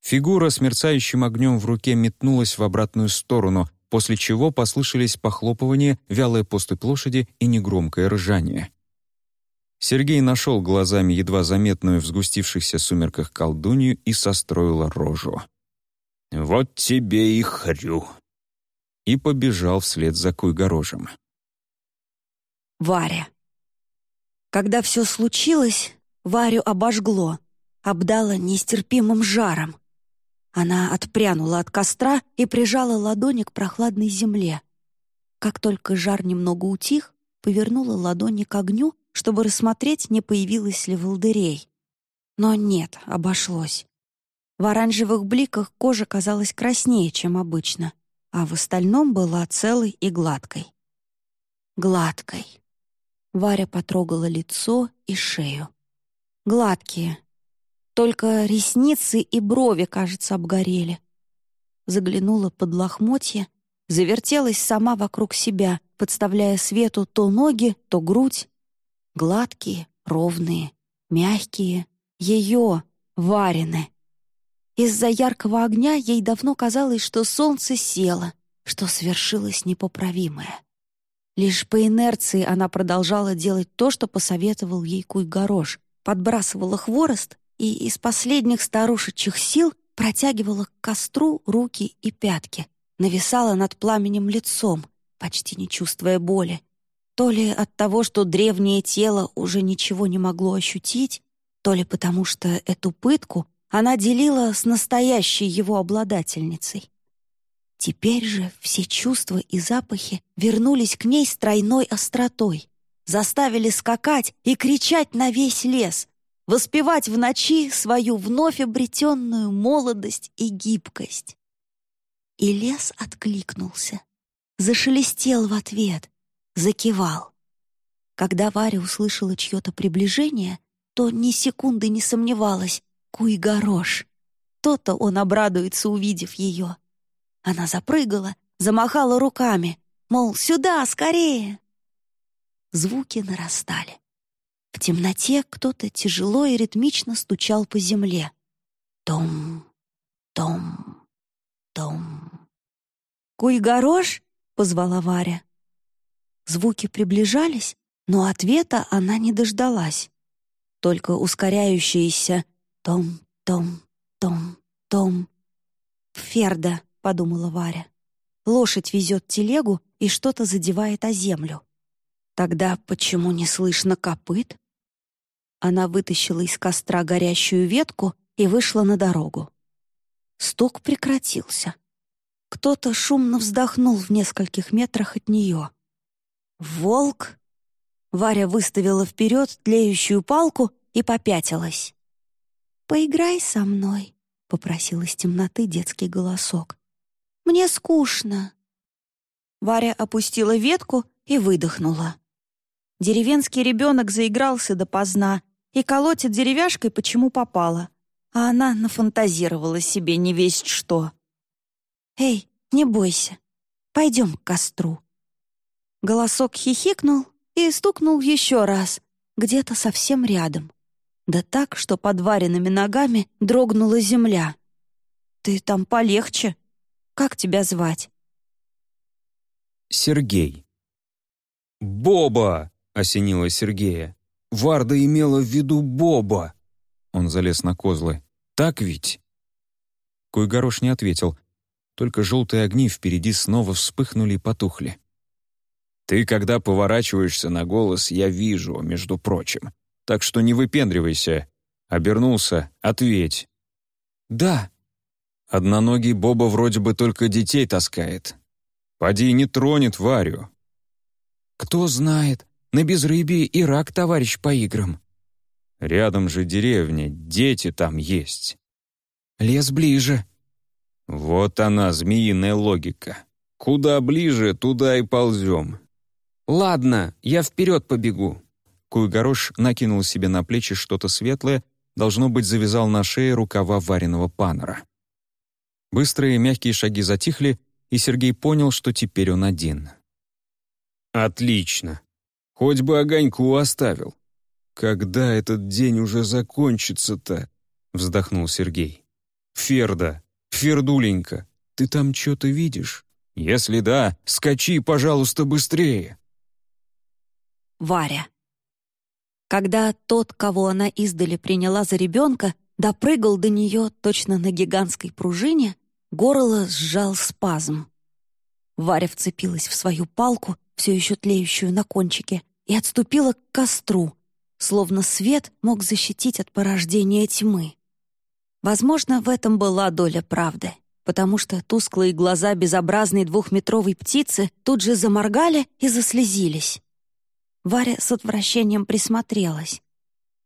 Фигура с мерцающим огнем в руке метнулась в обратную сторону, после чего послышались похлопывания, вялая поступь лошади и негромкое ржание. Сергей нашел глазами едва заметную в сгустившихся сумерках колдунью и состроил рожу. «Вот тебе и хрю!» И побежал вслед за Куйгорожем. Варя. Когда все случилось, Варю обожгло, обдало нестерпимым жаром. Она отпрянула от костра и прижала ладони к прохладной земле. Как только жар немного утих, повернула ладони к огню чтобы рассмотреть, не появилась ли волдырей. Но нет, обошлось. В оранжевых бликах кожа казалась краснее, чем обычно, а в остальном была целой и гладкой. Гладкой. Варя потрогала лицо и шею. Гладкие. Только ресницы и брови, кажется, обгорели. Заглянула под лохмотья, завертелась сама вокруг себя, подставляя свету то ноги, то грудь, Гладкие, ровные, мягкие. Ее, варены. Из-за яркого огня ей давно казалось, что солнце село, что свершилось непоправимое. Лишь по инерции она продолжала делать то, что посоветовал ей Куйгорош, подбрасывала хворост и из последних старушечьих сил протягивала к костру руки и пятки, нависала над пламенем лицом, почти не чувствуя боли, то ли от того, что древнее тело уже ничего не могло ощутить, то ли потому, что эту пытку она делила с настоящей его обладательницей. Теперь же все чувства и запахи вернулись к ней с тройной остротой, заставили скакать и кричать на весь лес, воспевать в ночи свою вновь обретенную молодость и гибкость. И лес откликнулся, зашелестел в ответ, закивал. Когда Варя услышала чье-то приближение, то ни секунды не сомневалась — Куй-горош. То-то он обрадуется, увидев ее. Она запрыгала, замахала руками, мол, сюда, скорее. Звуки нарастали. В темноте кто-то тяжело и ритмично стучал по земле. Том, том, том. «Куй-горош!» — позвала Варя. Звуки приближались, но ответа она не дождалась. Только ускоряющиеся том, том, том, том. «Ферда», — подумала Варя. Лошадь везет телегу и что-то задевает о землю. Тогда почему не слышно копыт? Она вытащила из костра горящую ветку и вышла на дорогу. Стук прекратился. Кто-то шумно вздохнул в нескольких метрах от нее. «Волк!» Варя выставила вперед тлеющую палку и попятилась. «Поиграй со мной», — попросил из темноты детский голосок. «Мне скучно». Варя опустила ветку и выдохнула. Деревенский ребенок заигрался допоздна и колотит деревяшкой, почему попало, а она нафантазировала себе не весть что. «Эй, не бойся, пойдем к костру». Голосок хихикнул и стукнул еще раз, где-то совсем рядом да так, что под вареными ногами дрогнула земля. «Ты там полегче. Как тебя звать?» Сергей. «Боба!» — осенила Сергея. «Варда имела в виду Боба!» Он залез на козлы. «Так ведь?» Куйгорош не ответил. Только желтые огни впереди снова вспыхнули и потухли. «Ты, когда поворачиваешься на голос, я вижу, между прочим так что не выпендривайся. Обернулся, ответь. «Да». Одноногий Боба вроде бы только детей таскает. Поди не тронет Варю. «Кто знает, на безрыбье и рак, товарищ по играм». «Рядом же деревня, дети там есть». «Лес ближе». Вот она, змеиная логика. Куда ближе, туда и ползем. «Ладно, я вперед побегу. Куйгорош накинул себе на плечи что-то светлое, должно быть, завязал на шее рукава вареного панора. Быстрые мягкие шаги затихли, и Сергей понял, что теперь он один. «Отлично! Хоть бы огоньку оставил. Когда этот день уже закончится-то?» — вздохнул Сергей. «Ферда, Фердуленька, ты там что-то видишь? Если да, скачи, пожалуйста, быстрее!» Варя. Когда тот, кого она издали приняла за ребенка, допрыгал до нее точно на гигантской пружине, горло сжал спазм. Варя вцепилась в свою палку, все еще тлеющую на кончике, и отступила к костру, словно свет мог защитить от порождения тьмы. Возможно, в этом была доля правды, потому что тусклые глаза безобразной двухметровой птицы тут же заморгали и заслезились. Варя с отвращением присмотрелась.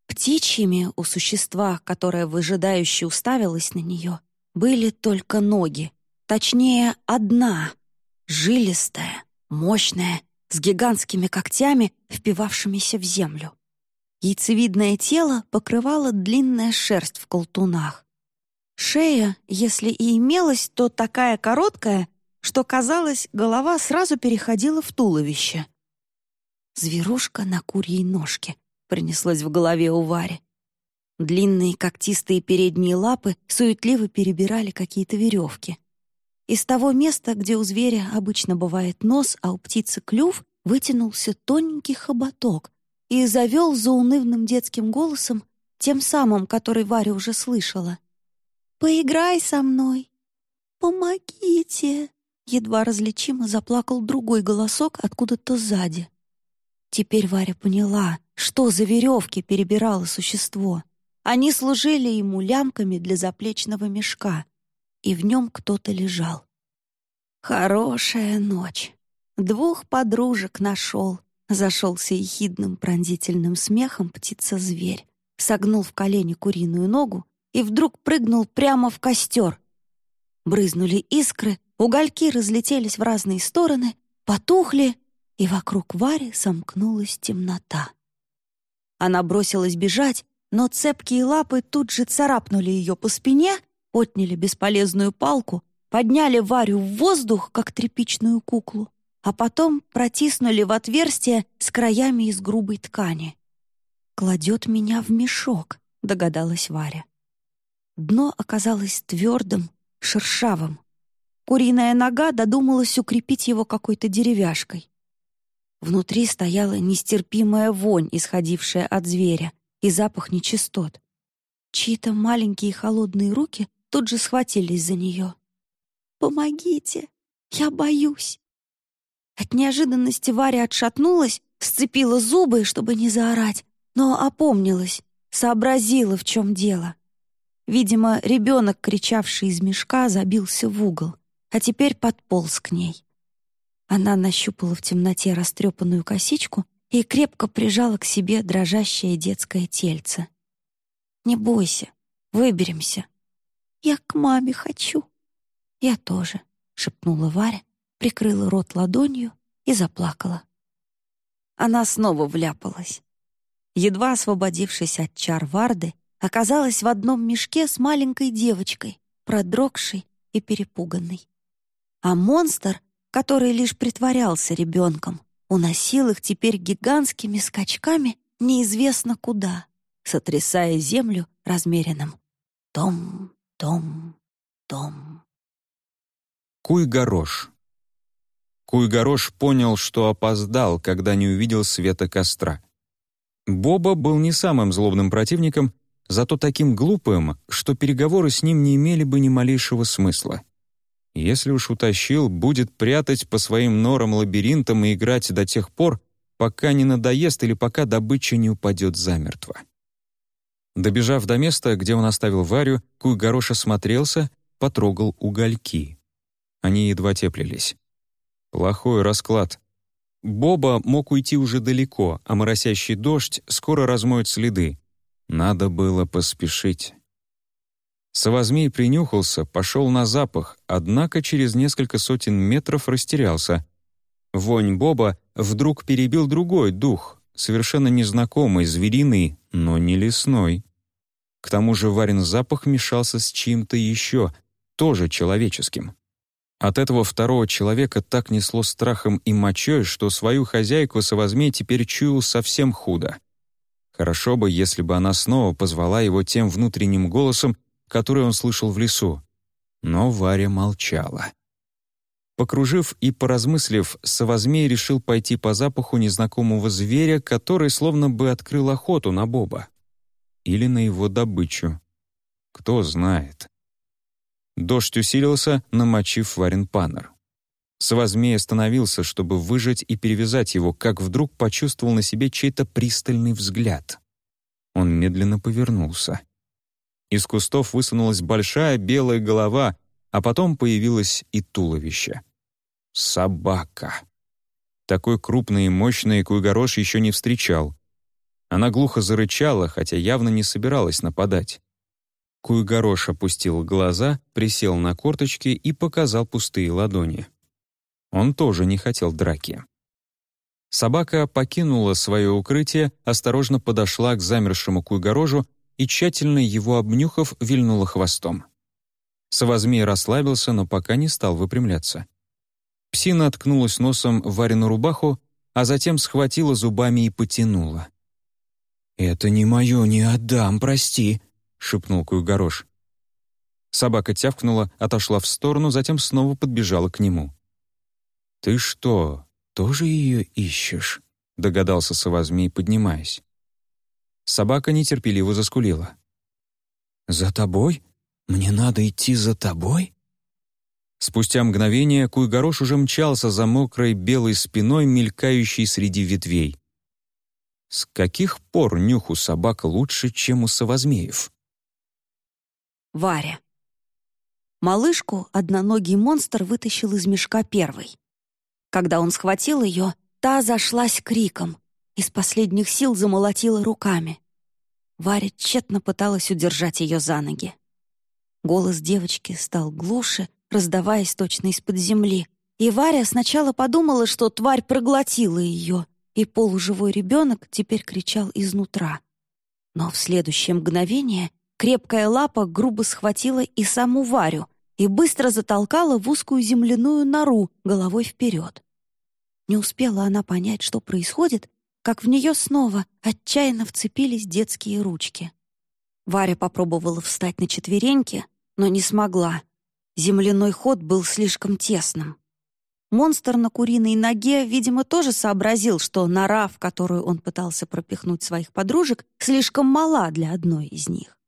Птичьими у существа, которое выжидающе уставилось на нее, были только ноги. Точнее, одна, жилистая, мощная, с гигантскими когтями, впивавшимися в землю. Яйцевидное тело покрывало длинная шерсть в колтунах. Шея, если и имелась, то такая короткая, что, казалось, голова сразу переходила в туловище. Зверушка на курьей ножке пронеслась в голове у Вари. Длинные когтистые передние лапы суетливо перебирали какие-то веревки. Из того места, где у зверя обычно бывает нос, а у птицы клюв, вытянулся тоненький хоботок и завел за унывным детским голосом, тем самым, который Варя уже слышала. «Поиграй со мной! Помогите!» Едва различимо заплакал другой голосок откуда-то сзади. Теперь Варя поняла, что за веревки перебирало существо. Они служили ему лямками для заплечного мешка, и в нем кто-то лежал. Хорошая ночь. Двух подружек нашел, Зашелся ехидным пронзительным смехом птица-зверь, согнул в колени куриную ногу и вдруг прыгнул прямо в костер. Брызнули искры, угольки разлетелись в разные стороны, потухли, и вокруг Вари сомкнулась темнота. Она бросилась бежать, но цепкие лапы тут же царапнули ее по спине, отняли бесполезную палку, подняли Варю в воздух, как тряпичную куклу, а потом протиснули в отверстие с краями из грубой ткани. «Кладет меня в мешок», — догадалась Варя. Дно оказалось твердым, шершавым. Куриная нога додумалась укрепить его какой-то деревяшкой. Внутри стояла нестерпимая вонь, исходившая от зверя, и запах нечистот. Чьи-то маленькие холодные руки тут же схватились за нее. «Помогите! Я боюсь!» От неожиданности Варя отшатнулась, сцепила зубы, чтобы не заорать, но опомнилась, сообразила, в чем дело. Видимо, ребенок, кричавший из мешка, забился в угол, а теперь подполз к ней. Она нащупала в темноте растрепанную косичку и крепко прижала к себе дрожащее детское тельце. «Не бойся, выберемся». «Я к маме хочу». «Я тоже», — шепнула Варя, прикрыла рот ладонью и заплакала. Она снова вляпалась. Едва освободившись от чар Варды, оказалась в одном мешке с маленькой девочкой, продрогшей и перепуганной. А монстр, который лишь притворялся ребенком, уносил их теперь гигантскими скачками неизвестно куда, сотрясая землю размеренным том, том, том. Куй-горош. Куй-горош понял, что опоздал, когда не увидел света костра. Боба был не самым злобным противником, зато таким глупым, что переговоры с ним не имели бы ни малейшего смысла. Если уж утащил, будет прятать по своим норам-лабиринтам и играть до тех пор, пока не надоест или пока добыча не упадет замертво. Добежав до места, где он оставил Варю, Куйгорош осмотрелся, потрогал угольки. Они едва теплились. Плохой расклад. Боба мог уйти уже далеко, а моросящий дождь скоро размоет следы. Надо было поспешить. Совозмей принюхался, пошел на запах, однако через несколько сотен метров растерялся. Вонь Боба вдруг перебил другой дух, совершенно незнакомый, звериный, но не лесной. К тому же Варин запах мешался с чьим-то еще, тоже человеческим. От этого второго человека так несло страхом и мочой, что свою хозяйку Совозмей теперь чуял совсем худо. Хорошо бы, если бы она снова позвала его тем внутренним голосом, который он слышал в лесу. Но Варя молчала. Покружив и поразмыслив, Савозмей решил пойти по запаху незнакомого зверя, который словно бы открыл охоту на Боба. Или на его добычу. Кто знает. Дождь усилился, намочив Варен панер. Свазмей остановился, чтобы выжать и перевязать его, как вдруг почувствовал на себе чей-то пристальный взгляд. Он медленно повернулся. Из кустов высунулась большая белая голова, а потом появилось и туловище. Собака. Такой крупный и мощный Куйгорош еще не встречал. Она глухо зарычала, хотя явно не собиралась нападать. Куйгорош опустил глаза, присел на корточки и показал пустые ладони. Он тоже не хотел драки. Собака покинула свое укрытие, осторожно подошла к замершему куйгорожу и, тщательно его обнюхав, вильнула хвостом. Совозмей расслабился, но пока не стал выпрямляться. Псина откнулась носом в вареную рубаху, а затем схватила зубами и потянула. «Это не мое, не отдам, прости», — шепнул Куйгорош. Собака тявкнула, отошла в сторону, затем снова подбежала к нему. «Ты что, тоже ее ищешь?» — догадался Савазмей, поднимаясь. Собака нетерпеливо заскулила. «За тобой? Мне надо идти за тобой?» Спустя мгновение Куйгорош уже мчался за мокрой белой спиной, мелькающей среди ветвей. С каких пор нюху собака лучше, чем у совозмеев? Варя. Малышку одноногий монстр вытащил из мешка первый. Когда он схватил ее, Та зашлась криком, из последних сил замолотила руками. Варя тщетно пыталась удержать ее за ноги. Голос девочки стал глуше, раздаваясь точно из-под земли, и Варя сначала подумала, что тварь проглотила ее, и полуживой ребенок теперь кричал изнутра. Но в следующее мгновение крепкая лапа грубо схватила и саму Варю и быстро затолкала в узкую земляную нору головой вперед. Не успела она понять, что происходит, как в нее снова отчаянно вцепились детские ручки. Варя попробовала встать на четвереньки, но не смогла. Земляной ход был слишком тесным. Монстр на куриной ноге, видимо, тоже сообразил, что нора, в которую он пытался пропихнуть своих подружек, слишком мала для одной из них.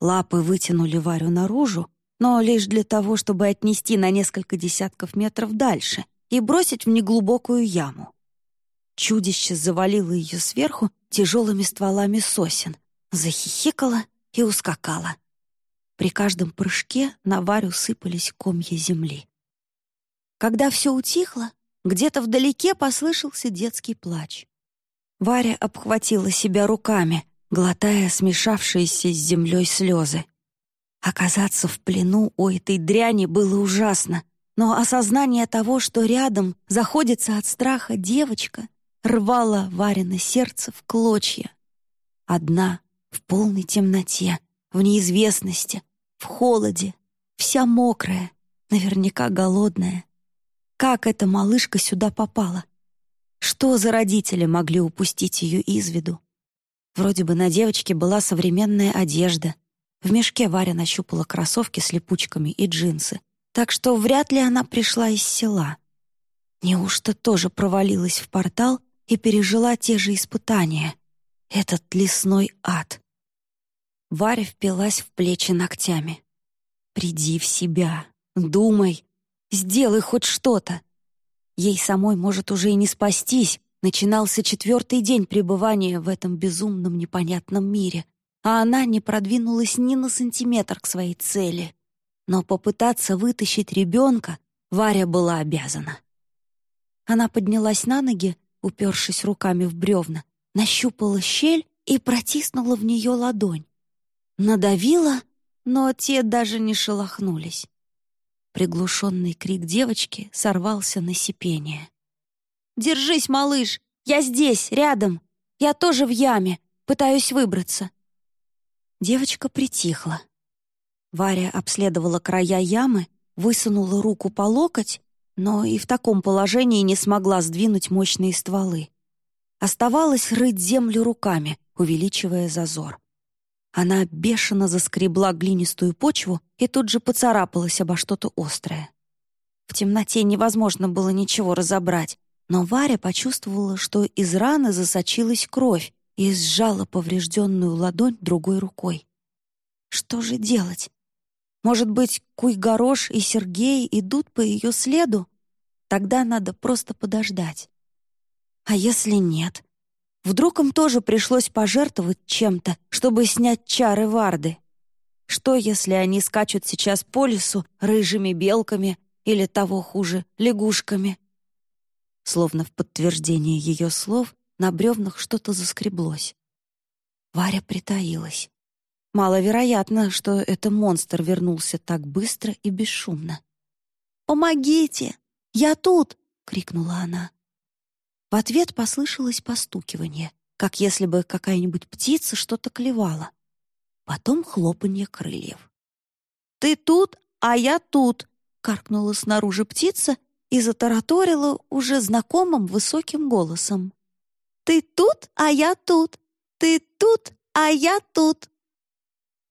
Лапы вытянули Варю наружу, но лишь для того, чтобы отнести на несколько десятков метров дальше и бросить в неглубокую яму. Чудище завалило ее сверху тяжелыми стволами сосен, захихикало и ускакало. При каждом прыжке на Варю сыпались комья земли. Когда все утихло, где-то вдалеке послышался детский плач. Варя обхватила себя руками, глотая смешавшиеся с землей слезы. Оказаться в плену у этой дряни было ужасно, но осознание того, что рядом заходится от страха девочка, рвало Варина сердце в клочья. Одна, в полной темноте, в неизвестности, в холоде, вся мокрая, наверняка голодная. Как эта малышка сюда попала? Что за родители могли упустить ее из виду? Вроде бы на девочке была современная одежда. В мешке Варя нащупала кроссовки с липучками и джинсы. Так что вряд ли она пришла из села. Неужто тоже провалилась в портал и пережила те же испытания? Этот лесной ад. Варя впилась в плечи ногтями. «Приди в себя, думай, Сделай хоть что-то. Ей самой может уже и не спастись. Начинался четвертый день пребывания в этом безумном непонятном мире, а она не продвинулась ни на сантиметр к своей цели. Но попытаться вытащить ребенка Варя была обязана. Она поднялась на ноги, упершись руками в бревна, нащупала щель и протиснула в нее ладонь. Надавила, но те даже не шелохнулись. Приглушенный крик девочки сорвался на сипение. «Держись, малыш! Я здесь, рядом! Я тоже в яме, пытаюсь выбраться!» Девочка притихла. Варя обследовала края ямы, высунула руку по локоть, но и в таком положении не смогла сдвинуть мощные стволы. Оставалось рыть землю руками, увеличивая зазор. Она бешено заскребла глинистую почву и тут же поцарапалась обо что-то острое. В темноте невозможно было ничего разобрать, но Варя почувствовала, что из раны засочилась кровь и сжала поврежденную ладонь другой рукой. Что же делать? Может быть, Куйгорош и Сергей идут по ее следу? Тогда надо просто подождать. А если нет? Вдруг им тоже пришлось пожертвовать чем-то, чтобы снять чары Варды? Что, если они скачут сейчас по лесу рыжими белками или, того хуже, лягушками? Словно в подтверждение ее слов на бревнах что-то заскреблось. Варя притаилась. Маловероятно, что это монстр вернулся так быстро и бесшумно. «Помогите! Я тут!» — крикнула она. В ответ послышалось постукивание, как если бы какая-нибудь птица что-то клевала. Потом хлопанье крыльев. «Ты тут, а я тут!» — каркнула снаружи птица и затараторила уже знакомым высоким голосом. «Ты тут, а я тут! Ты тут, а я тут!»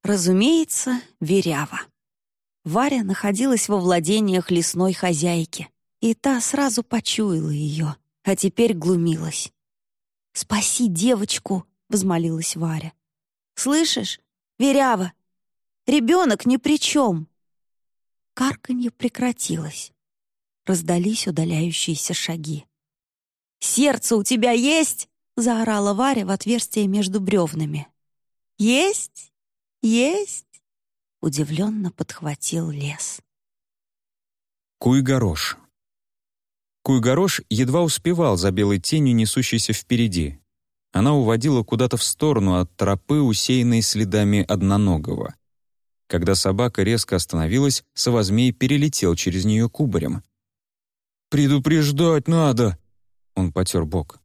Разумеется, верява. Варя находилась во владениях лесной хозяйки, и та сразу почуяла ее — а теперь глумилась. «Спаси девочку!» — взмолилась Варя. «Слышишь, Верява, ребенок ни при чем!» Карканье прекратилось. Раздались удаляющиеся шаги. «Сердце у тебя есть?» — заорала Варя в отверстие между бревнами. «Есть? Есть?» — удивленно подхватил лес. Куй-горош. Куйгорош едва успевал за белой тенью, несущейся впереди. Она уводила куда-то в сторону от тропы, усеянной следами одноногого. Когда собака резко остановилась, совозмей перелетел через нее кубарем. «Предупреждать надо!» Он потер бок.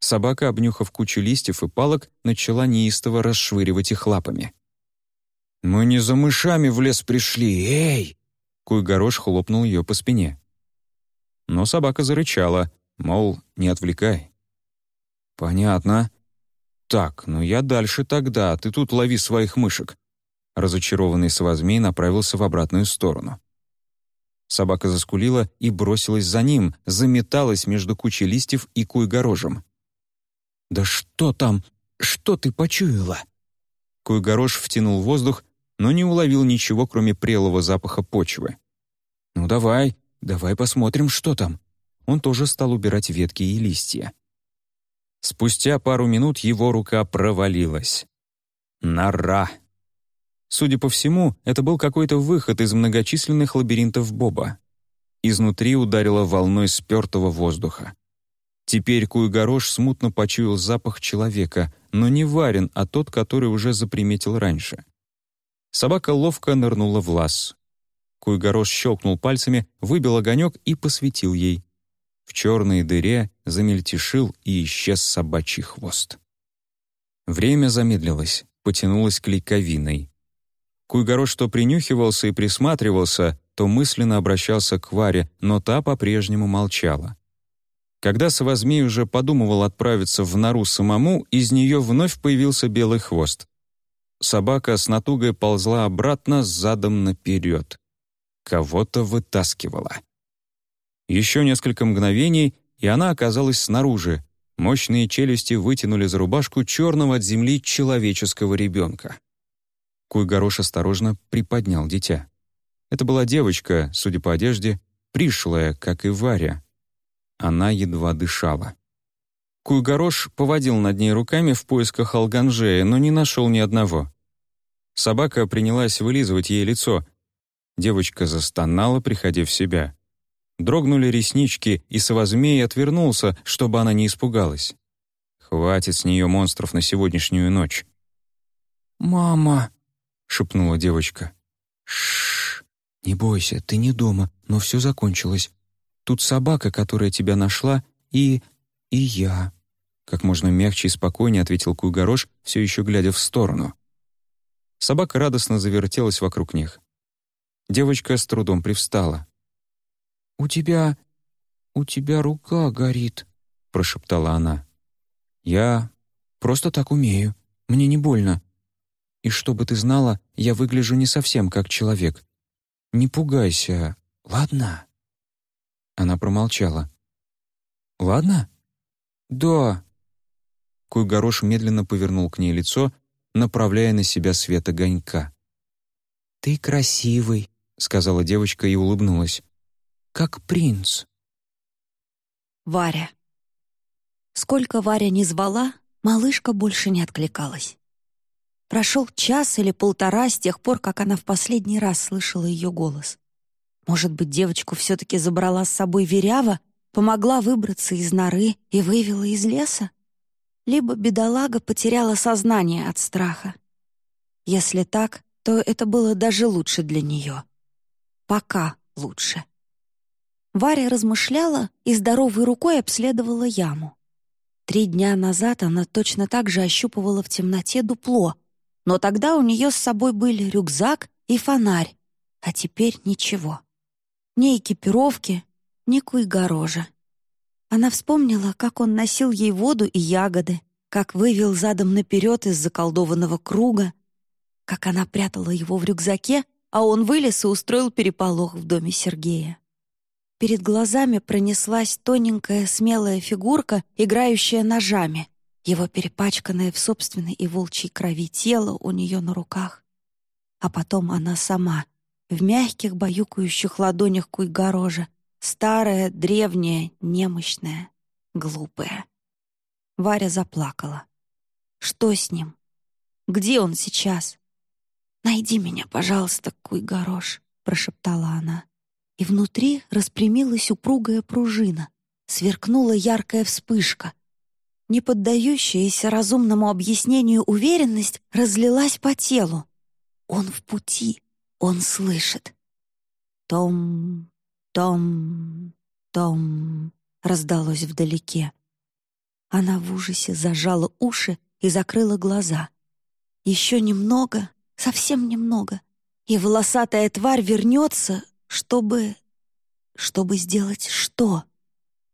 Собака, обнюхав кучу листьев и палок, начала неистово расшвыривать их лапами. «Мы не за мышами в лес пришли, эй!» Куй-горош хлопнул ее по спине. Но собака зарычала, мол, не отвлекай. «Понятно. Так, ну я дальше тогда, ты тут лови своих мышек». Разочарованный совозмей направился в обратную сторону. Собака заскулила и бросилась за ним, заметалась между кучей листьев и куйгорожем. «Да что там? Что ты почуяла?» Куйгорош втянул воздух, но не уловил ничего, кроме прелого запаха почвы. «Ну давай, давай посмотрим, что там». Он тоже стал убирать ветки и листья. Спустя пару минут его рука провалилась. Нора. Судя по всему, это был какой-то выход из многочисленных лабиринтов Боба. Изнутри ударило волной спертого воздуха. Теперь Куйгорош смутно почуял запах человека, но не Варин, а тот, который уже заприметил раньше. Собака ловко нырнула в лаз. Куйгорош щелкнул пальцами, выбил огонек и посветил ей. В черной дыре замельтешил и исчез собачий хвост. Время замедлилось, потянулось клейковиной. Куйгорош то принюхивался и присматривался, то мысленно обращался к Варе, но та по-прежнему молчала. Когда Савозмей уже подумывал отправиться в нору самому, из нее вновь появился белый хвост. Собака с натугой ползла обратно задом наперед. Кого-то вытаскивала. Еще несколько мгновений, и она оказалась снаружи. Мощные челюсти вытянули за рубашку черного от земли человеческого ребенка. Куйгорош осторожно приподнял дитя. Это была девочка, судя по одежде, пришлая, как и Варя. Она едва дышала. Куйгорош поводил над ней руками в поисках алганжея, но не нашел ни одного. Собака принялась вылизывать ей лицо. Девочка застонала, приходя в себя. Дрогнули реснички, и совозмей отвернулся, чтобы она не испугалась. Хватит с нее монстров на сегодняшнюю ночь. «Мама!» — шепнула девочка. «Шш! Не бойся, ты не дома, но все закончилось. Тут собака, которая тебя нашла, и... и я». Как можно мягче и спокойнее ответил Куйгорош, все еще глядя в сторону. Собака радостно завертелась вокруг них. Девочка с трудом привстала. «У тебя... у тебя рука горит», — прошептала она. «Я просто так умею. Мне не больно. И чтобы ты знала, я выгляжу не совсем как человек. Не пугайся, ладно?» Она промолчала. «Ладно?» «Да». Куйгорош медленно повернул к ней лицо, направляя на себя свет огонька. «Ты красивый», — сказала девочка и улыбнулась. «Как принц». Варя. Сколько Варя не звала, малышка больше не откликалась. Прошел час или полтора с тех пор, как она в последний раз слышала ее голос. Может быть, девочку все-таки забрала с собой Верява, помогла выбраться из норы и вывела из леса? Либо бедолага потеряла сознание от страха. Если так, то это было даже лучше для нее. Пока лучше. Варя размышляла и здоровой рукой обследовала яму. Три дня назад она точно так же ощупывала в темноте дупло, но тогда у нее с собой были рюкзак и фонарь, а теперь ничего. Ни экипировки, ни куйгорожа. Она вспомнила, как он носил ей воду и ягоды, как вывел задом наперед из заколдованного круга, как она прятала его в рюкзаке, а он вылез и устроил переполох в доме Сергея. Перед глазами пронеслась тоненькая смелая фигурка, играющая ножами, его перепачканное в собственной и волчьей крови тело у нее на руках. А потом она сама — в мягких баюкающих ладонях Куйгорожа, старая, древняя, немощная, глупая. Варя заплакала. Что с ним? Где он сейчас? «Найди меня, пожалуйста, Куйгорош», — прошептала она. и внутри распрямилась упругая пружина, сверкнула яркая вспышка. Не поддающаяся разумному объяснению уверенность разлилась по телу. Он в пути, он слышит. Том, том, том раздалось вдалеке. Она в ужасе зажала уши и закрыла глаза. Еще немного, совсем немного, и волосатая тварь вернется, чтобы... Чтобы сделать что?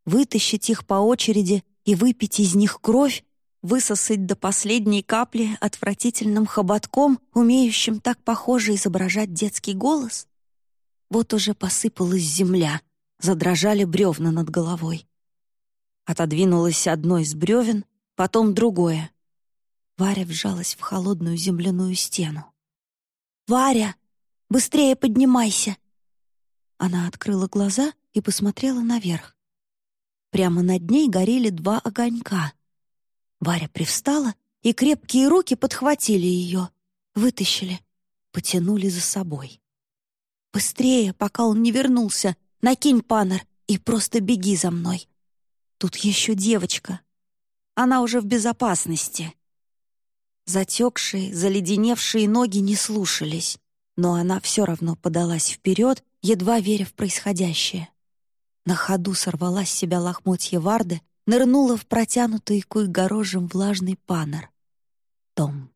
Вытащить их по очереди и выпить из них кровь, высосать до последней капли отвратительным хоботком, умеющим так похоже изображать детский голос? Вот уже посыпалась земля, задрожали бревна над головой. Отодвинулось одно из бревен, потом другое. Варя вжалась в холодную земляную стену. «Варя, быстрее поднимайся!» Она открыла глаза и посмотрела наверх. Прямо над ней горели два огонька. Варя привстала, и крепкие руки подхватили ее, вытащили, потянули за собой. «Быстрее, пока он не вернулся! Накинь панер и просто беги за мной!» Тут еще девочка. Она уже в безопасности. Затекшие, заледеневшие ноги не слушались, но она все равно подалась вперед, едва веря в происходящее. На ходу сорвала с себя лохмотья варды, нырнула в протянутый куйгорожем влажный панер. «Том,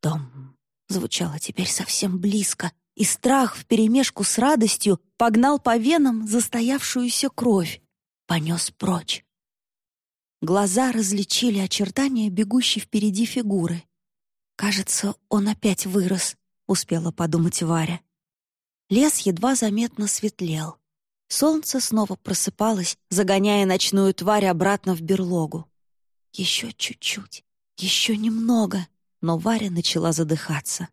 Том!» звучало теперь совсем близко, и страх вперемешку с радостью погнал по венам застоявшуюся кровь, понес прочь. Глаза различили очертания бегущей впереди фигуры. «Кажется, он опять вырос», — успела подумать Варя. Лес едва заметно светлел. Солнце снова просыпалось, загоняя ночную тварь обратно в берлогу. Еще чуть-чуть, еще немного, но Варя начала задыхаться.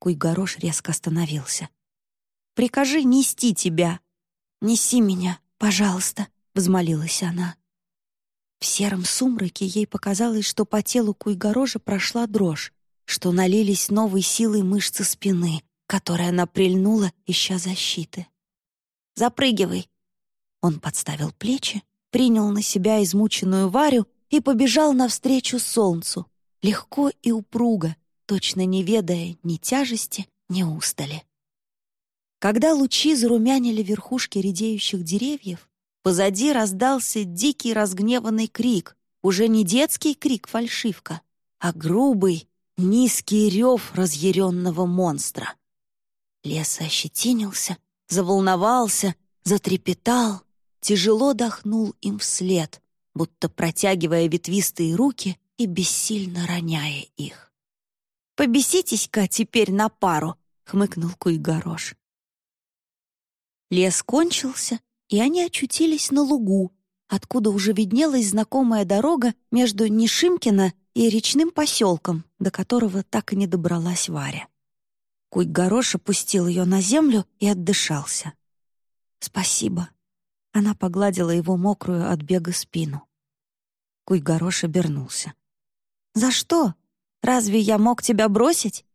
Куйгорош резко остановился. «Прикажи нести тебя!» «Неси меня, пожалуйста!» — взмолилась она. В сером сумраке ей показалось, что по телу Куйгорожа прошла дрожь, что налились новой силой мышцы спины, которая она прильнула, ища защиты. «Запрыгивай!» Он подставил плечи, принял на себя измученную Варю и побежал навстречу солнцу, легко и упруго, точно не ведая ни тяжести, ни устали. Когда лучи зарумянили верхушки редеющих деревьев, Позади раздался дикий разгневанный крик, уже не детский крик-фальшивка, а грубый, низкий рев разъяренного монстра. Лес ощетинился, заволновался, затрепетал, тяжело дохнул им вслед, будто протягивая ветвистые руки и бессильно роняя их. «Побеситесь-ка теперь на пару», — хмыкнул Куйгорош. Лес кончился, и они очутились на лугу, откуда уже виднелась знакомая дорога между Нишимкино и речным поселком, до которого так и не добралась Варя. Куй-горош опустил ее на землю и отдышался. «Спасибо». Она погладила его мокрую от бега спину. Куй-горош обернулся. «За что? Разве я мог тебя бросить?»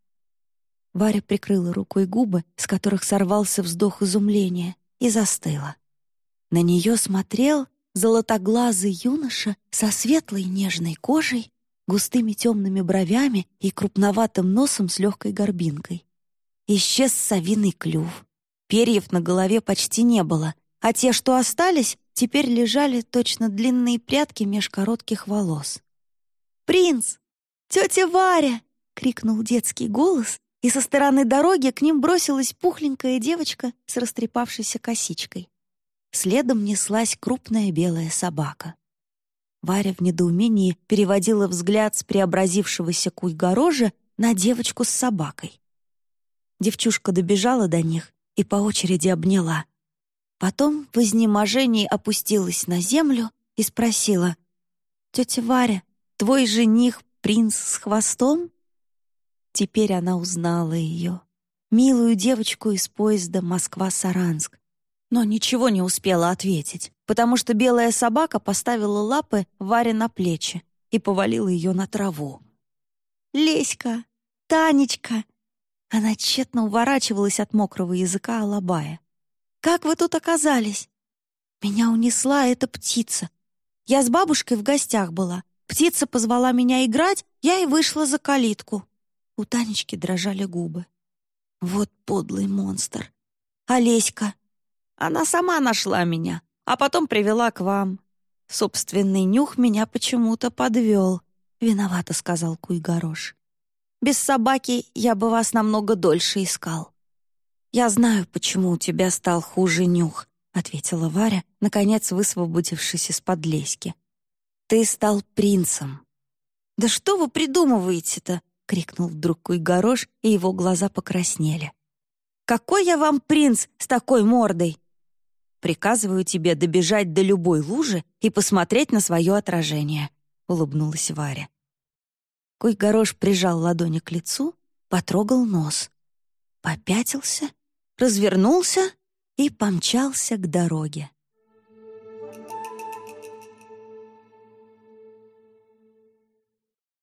Варя прикрыла рукой губы, с которых сорвался вздох изумления, и застыла. На нее смотрел золотоглазый юноша со светлой нежной кожей, густыми темными бровями и крупноватым носом с легкой горбинкой. Исчез совиный клюв. Перьев на голове почти не было, а те, что остались, теперь лежали точно длинные прядки меж коротких волос. «Принц! Тетя Варя!» — крикнул детский голос, и со стороны дороги к ним бросилась пухленькая девочка с растрепавшейся косичкой. Следом неслась крупная белая собака. Варя в недоумении переводила взгляд с преобразившегося куйгорожа на девочку с собакой. Девчушка добежала до них и по очереди обняла. Потом в изнеможении опустилась на землю и спросила, «Тетя Варя, твой жених — принц с хвостом?» Теперь она узнала ее, милую девочку из поезда Москва-Саранск, но ничего не успела ответить, потому что белая собака поставила лапы Варе на плечи и повалила ее на траву. «Леська! Танечка!» Она тщетно уворачивалась от мокрого языка Алабая. Как вы тут оказались?» «Меня унесла эта птица. Я с бабушкой в гостях была. Птица позвала меня играть, я и вышла за калитку». У Танечки дрожали губы. «Вот подлый монстр. Олеська. Она сама нашла меня, а потом привела к вам. Собственный нюх меня почему-то подвел», — виновато сказал Куйгорош. «Без собаки я бы вас намного дольше искал». «Я знаю, почему у тебя стал хуже нюх», — ответила Варя, наконец высвободившись из-под леськи. «Ты стал принцем». «Да что вы придумываете-то?» — крикнул вдруг Куйгорош, и его глаза покраснели. «Какой я вам принц с такой мордой?» «Приказываю тебе добежать до любой лужи и посмотреть на свое отражение», — улыбнулась Варя. Куйгорош прижал ладони к лицу, потрогал нос, попятился, развернулся и помчался к дороге.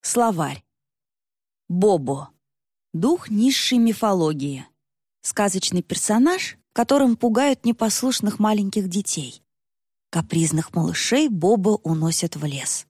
Словарь. Бобо. Дух низшей мифологии. Сказочный персонаж, которым пугают непослушных маленьких детей. Капризных малышей Бобо уносят в лес.